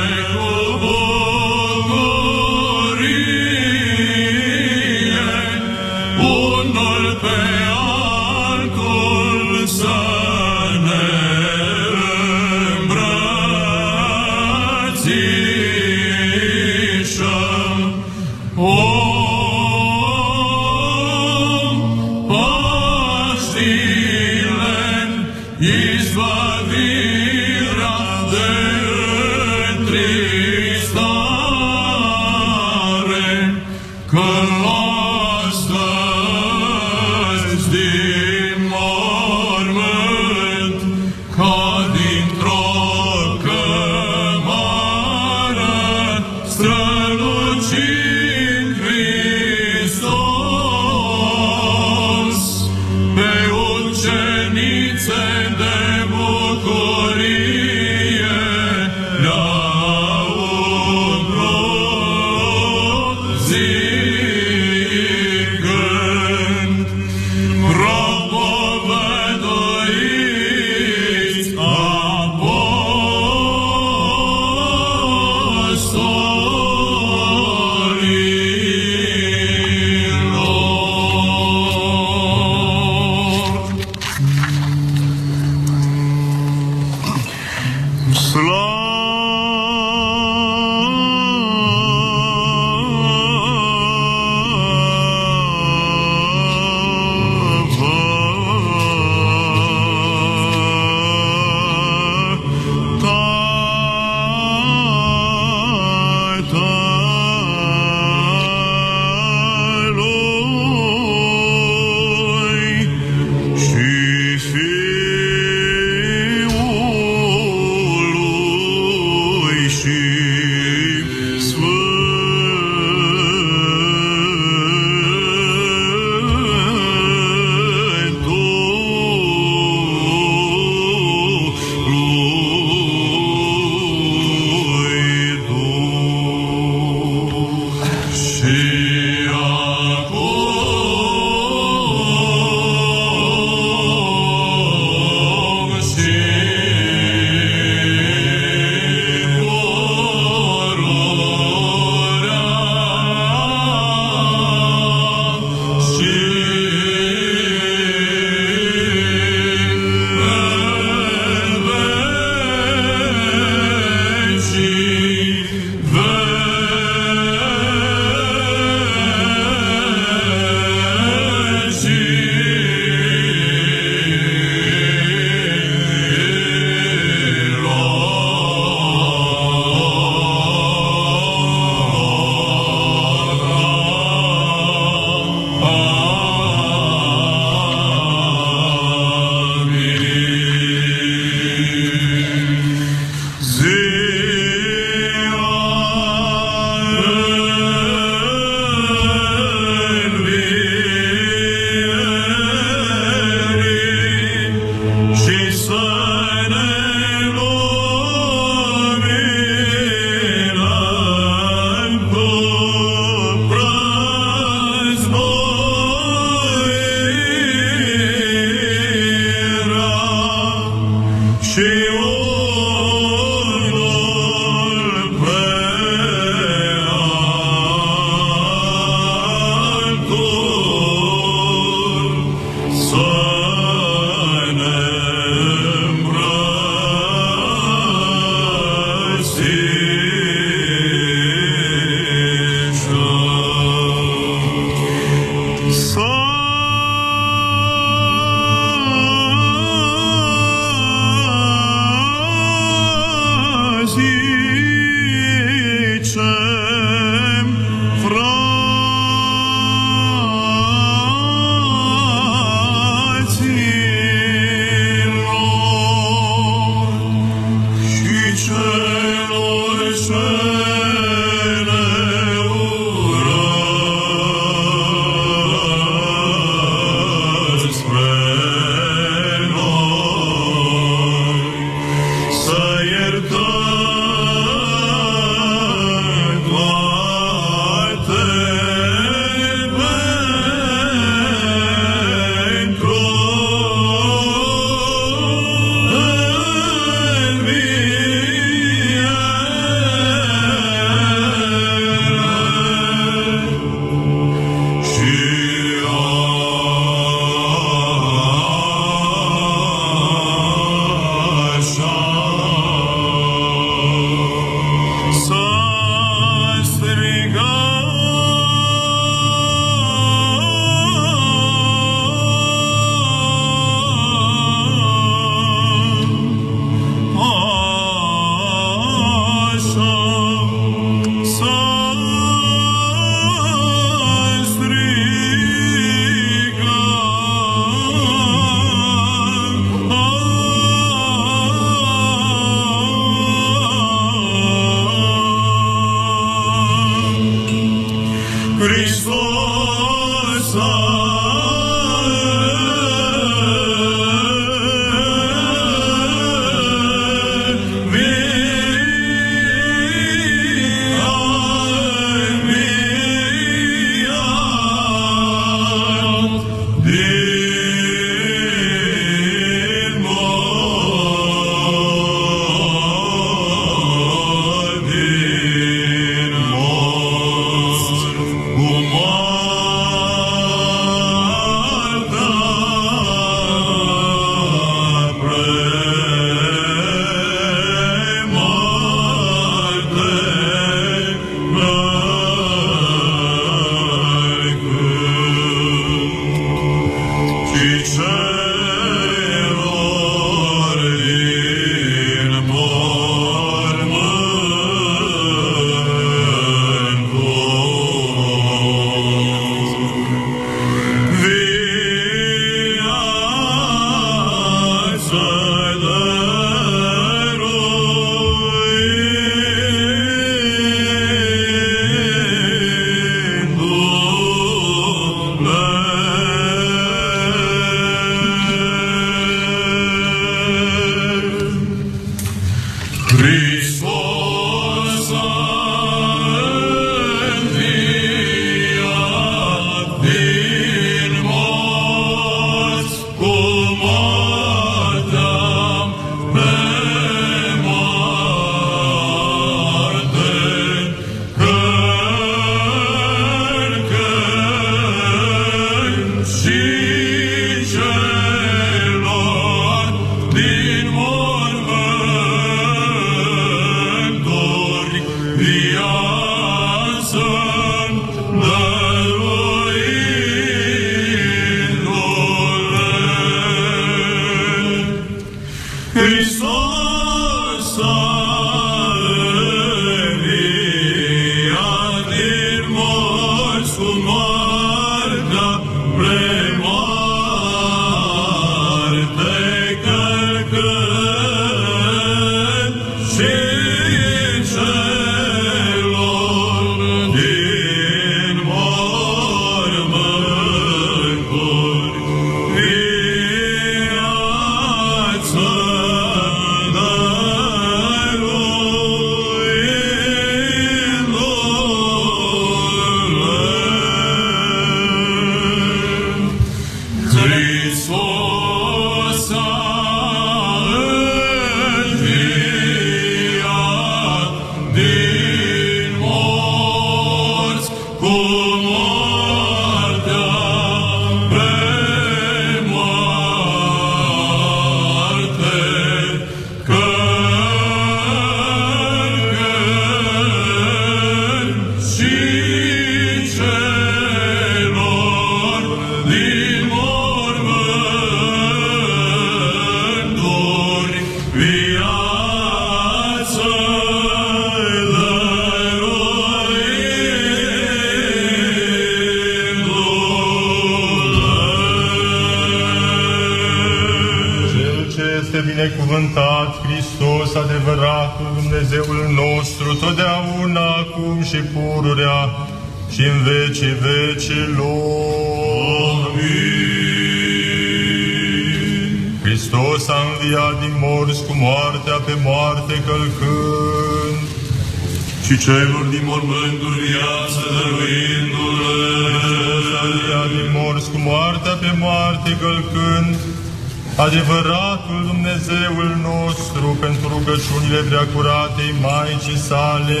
S7: Adevăratul Dumnezeul nostru pentru rugăciunile preacuratei Maicii sale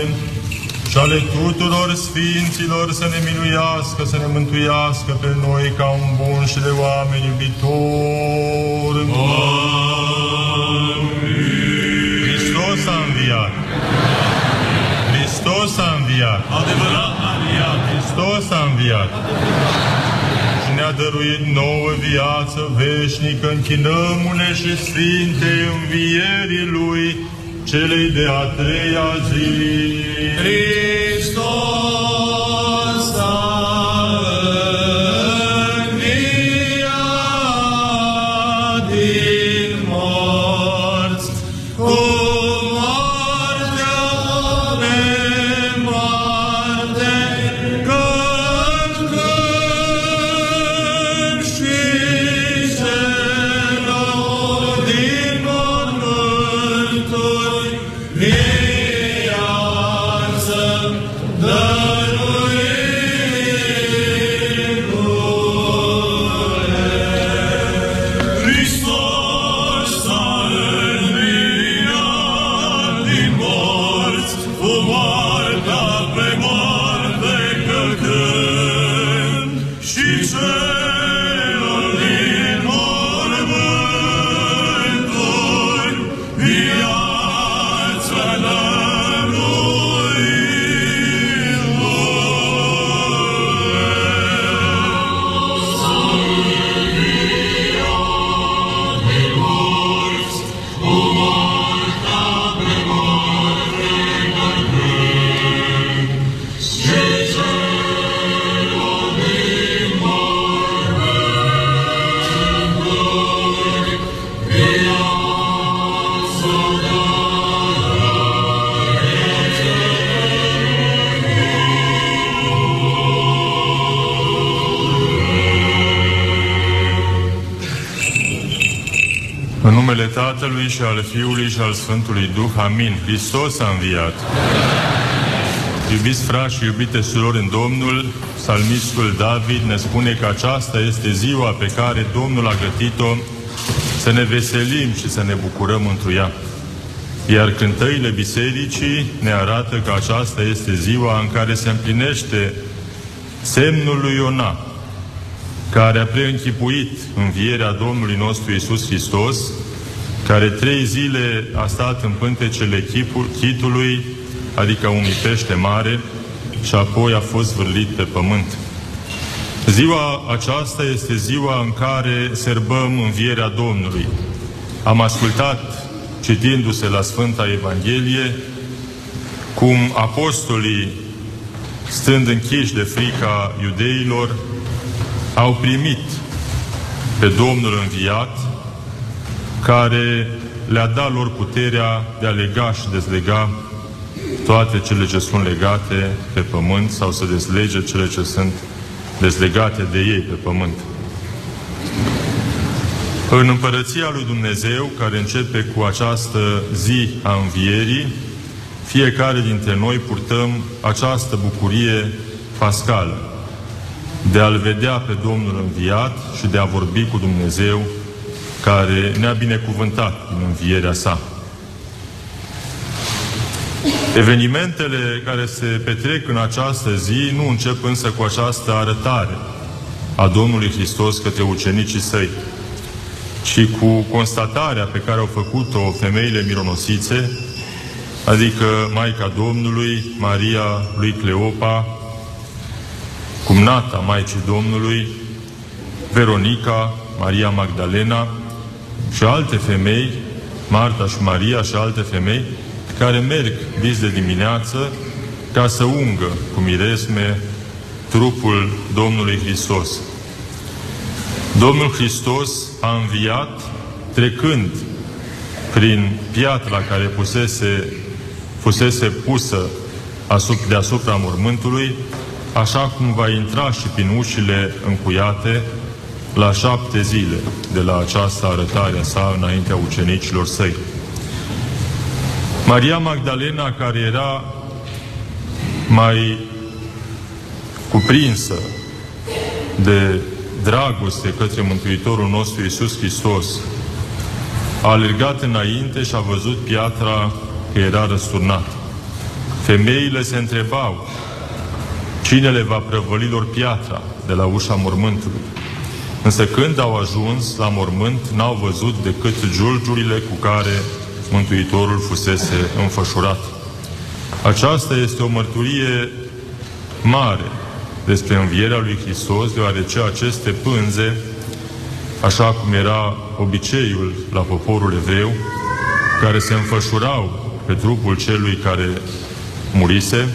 S7: și ale tuturor sfinților să ne miluiască, să ne mântuiască pe noi ca un bun și de oameni iubitor. Amin. Hristos a înviat. Hristos a înviat.
S4: Adevărat a înviat.
S7: Hristos a înviat. Și ne-a dăruit nouă viață veșnică, închinămune și sfinte învierii Lui, celei de a treia zi.
S4: Hristos
S7: și al Fiului și al Sfântului Duh, amin. Hristos a înviat. Iubiți frați și iubite surori în Domnul, psalmistul David ne spune că aceasta este ziua pe care Domnul a gătit-o să ne veselim și să ne bucurăm întru ea. Iar cântările bisericii ne arată că aceasta este ziua în care se împlinește semnul lui Iona, care a preînchipuit învierea Domnului nostru Isus Hristos, care trei zile a stat în pântecele chipul, chitului, adică unui pește mare, și apoi a fost vârlit pe pământ. Ziua aceasta este ziua în care serbăm învierea Domnului. Am ascultat, citindu-se la Sfânta Evanghelie, cum apostolii, stând închiși de frica iudeilor, au primit pe Domnul înviat, care le-a dat lor puterea de a lega și dezlega toate cele ce sunt legate pe pământ sau să dezlege cele ce sunt dezlegate de ei pe pământ. În împărăția lui Dumnezeu, care începe cu această zi a învierii, fiecare dintre noi purtăm această bucurie pascală de a-L vedea pe Domnul înviat și de a vorbi cu Dumnezeu care ne-a binecuvântat în învierea sa. Evenimentele care se petrec în această zi nu încep însă cu această arătare a Domnului Hristos către ucenicii săi, ci cu constatarea pe care au făcut-o femeile mironosițe, adică Maica Domnului, Maria lui Cleopa, cumnata Maicii Domnului, Veronica, Maria Magdalena și alte femei, Marta și Maria și alte femei, care merg bis de dimineață ca să ungă cu miresme trupul Domnului Hristos. Domnul Hristos a înviat trecând prin piatra care pusese fusese pusă deasupra mormântului, așa cum va intra și prin ușile încuiate la șapte zile de la această arătare a sa înaintea ucenicilor săi. Maria Magdalena, care era mai cuprinsă de dragoste către Mântuitorul nostru Iisus Hristos, a alergat înainte și a văzut piatra că era răsturnată. Femeile se întrebau cine le va prăvăli lor piatra de la ușa mormântului. Însă când au ajuns la mormânt, n-au văzut decât julgiurile cu care Mântuitorul fusese înfășurat. Aceasta este o mărturie mare despre învierea lui Hristos, deoarece aceste pânze, așa cum era obiceiul la poporul evreu, care se înfășurau pe trupul celui care murise,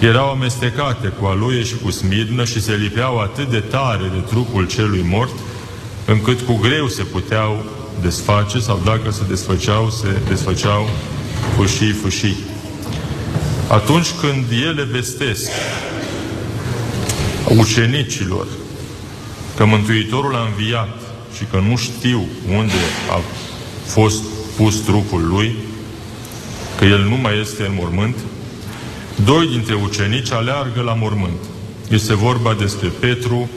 S7: erau amestecate cu aloie și cu smirnă și se lipeau atât de tare de trupul celui mort, încât cu greu se puteau desface sau dacă se desfăceau, se desfăceau fâșii, fâșii. Atunci când ele vestesc ucenicilor că Mântuitorul a înviat și că nu știu unde a fost pus trupul lui, că el nu mai este în mormânt, doi dintre ucenici aleargă la mormânt. Este vorba despre Petru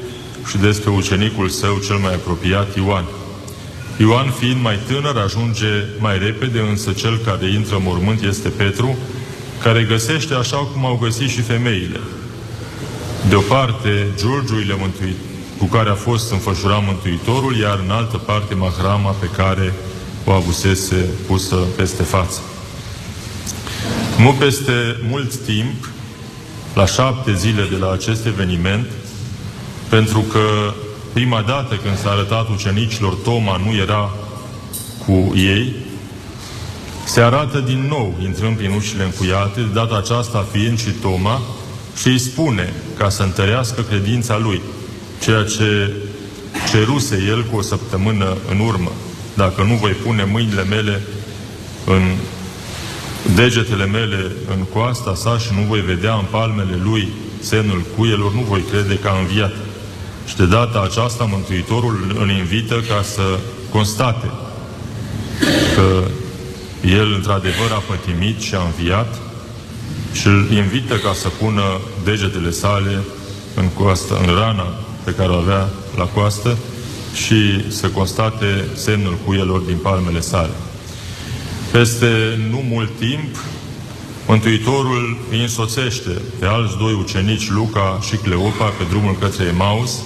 S7: și despre ucenicul său cel mai apropiat, Ioan. Ioan, fiind mai tânăr, ajunge mai repede, însă cel care intră în mormânt este Petru, care găsește așa cum au găsit și femeile. De o parte, giurgiurile mântuit, cu care a fost înfășurat Mântuitorul, iar în altă parte mahrama pe care o avusese pusă peste față. Nu peste mult timp, la șapte zile de la acest eveniment, pentru că prima dată când s-a arătat ucenicilor, Toma nu era cu ei, se arată din nou, intrând prin ușile încuiate, de data aceasta fiind și Toma, și îi spune, ca să întărească credința lui, ceea ce ceruse el cu o săptămână în urmă. Dacă nu voi pune mâinile mele în degetele mele în coasta sa și nu voi vedea în palmele lui semnul cuielor, nu voi crede că a înviat. Și de data aceasta Mântuitorul îl invită ca să constate că el într-adevăr a pătimit și a înviat și îl invită ca să pună degetele sale în coastă, în rana pe care o avea la coastă și să constate semnul cuielor din palmele sale. Peste nu mult timp, Mântuitorul îi însoțește pe alți doi ucenici, Luca și Cleopa, pe drumul către Emaus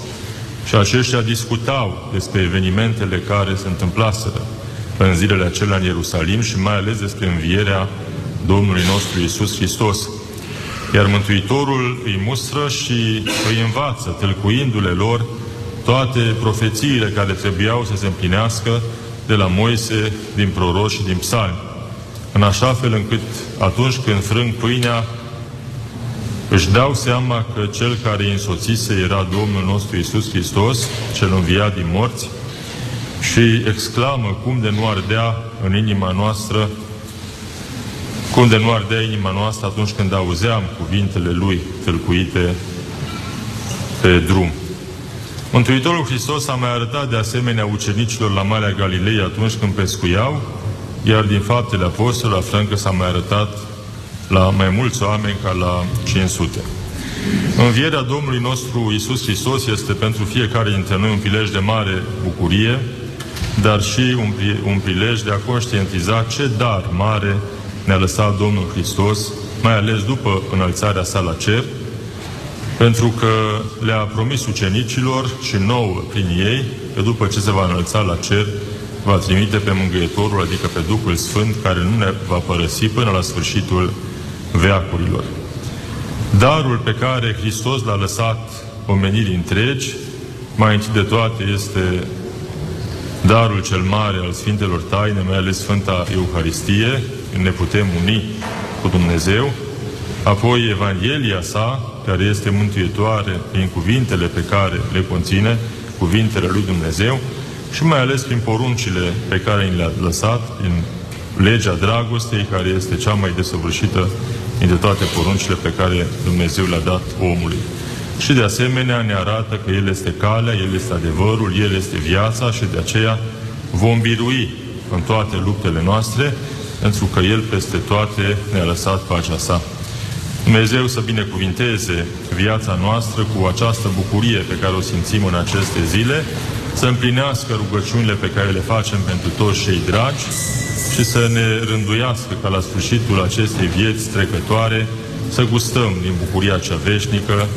S7: și aceștia discutau despre evenimentele care se întâmplaseră în zilele acelea în Ierusalim și mai ales despre învierea Domnului nostru Isus Hristos. Iar Mântuitorul îi mustră și îi învață, tâlcuindu-le lor toate profețiile care trebuiau să se împlinească de la Moise, din proroși și din psalmi. În așa fel încât atunci când frâng pâinea, își dau seama că cel care îi însoțise era Domnul nostru Isus Hristos, cel înviat din morți, și exclamă cum de nu ardea în inima noastră, cum de nu ardea inima noastră atunci când auzeam cuvintele Lui tâlcuite pe drum. Mântuitorul Hristos a mai arătat de asemenea ucenicilor la Marea Galilei atunci când pescuiau, iar din faptele apostolului aflăm că s-a mai arătat la mai mulți oameni ca la 500. Învierea Domnului nostru Isus Hristos este pentru fiecare dintre noi un prilej de mare bucurie, dar și un, un prilej de a conștientiza ce dar mare ne-a lăsat Domnul Hristos, mai ales după înălțarea sa la cer, pentru că le-a promis ucenicilor și nouă prin ei că după ce se va înălța la cer, va trimite pe Mângâietorul, adică pe Duhul Sfânt, care nu ne va părăsi până la sfârșitul veacurilor. Darul pe care Hristos l-a lăsat omenirii întregi, mai întâi de toate este darul cel mare al Sfintelor Taine, mai ales Sfânta Euharistie, ne putem uni cu Dumnezeu, apoi Evanghelia sa, care este mântuitoare prin cuvintele pe care le conține, cuvintele lui Dumnezeu, și mai ales prin poruncile pe care le-a lăsat, prin legea dragostei, care este cea mai desăvârșită dintre toate poruncile pe care Dumnezeu le-a dat omului. Și de asemenea ne arată că El este calea, El este adevărul, El este viața și de aceea vom birui în toate luptele noastre, pentru că El peste toate ne-a lăsat pacea sa. Dumnezeu să binecuvinteze viața noastră cu această bucurie pe care o simțim în aceste zile, să împlinească rugăciunile pe care le facem pentru toți cei dragi și să ne rânduiască ca la sfârșitul acestei vieți trecătoare să gustăm din bucuria cea veșnică,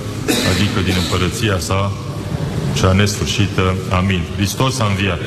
S7: adică din împărăția sa cea nesfârșită. Amin. Hristos a înviat!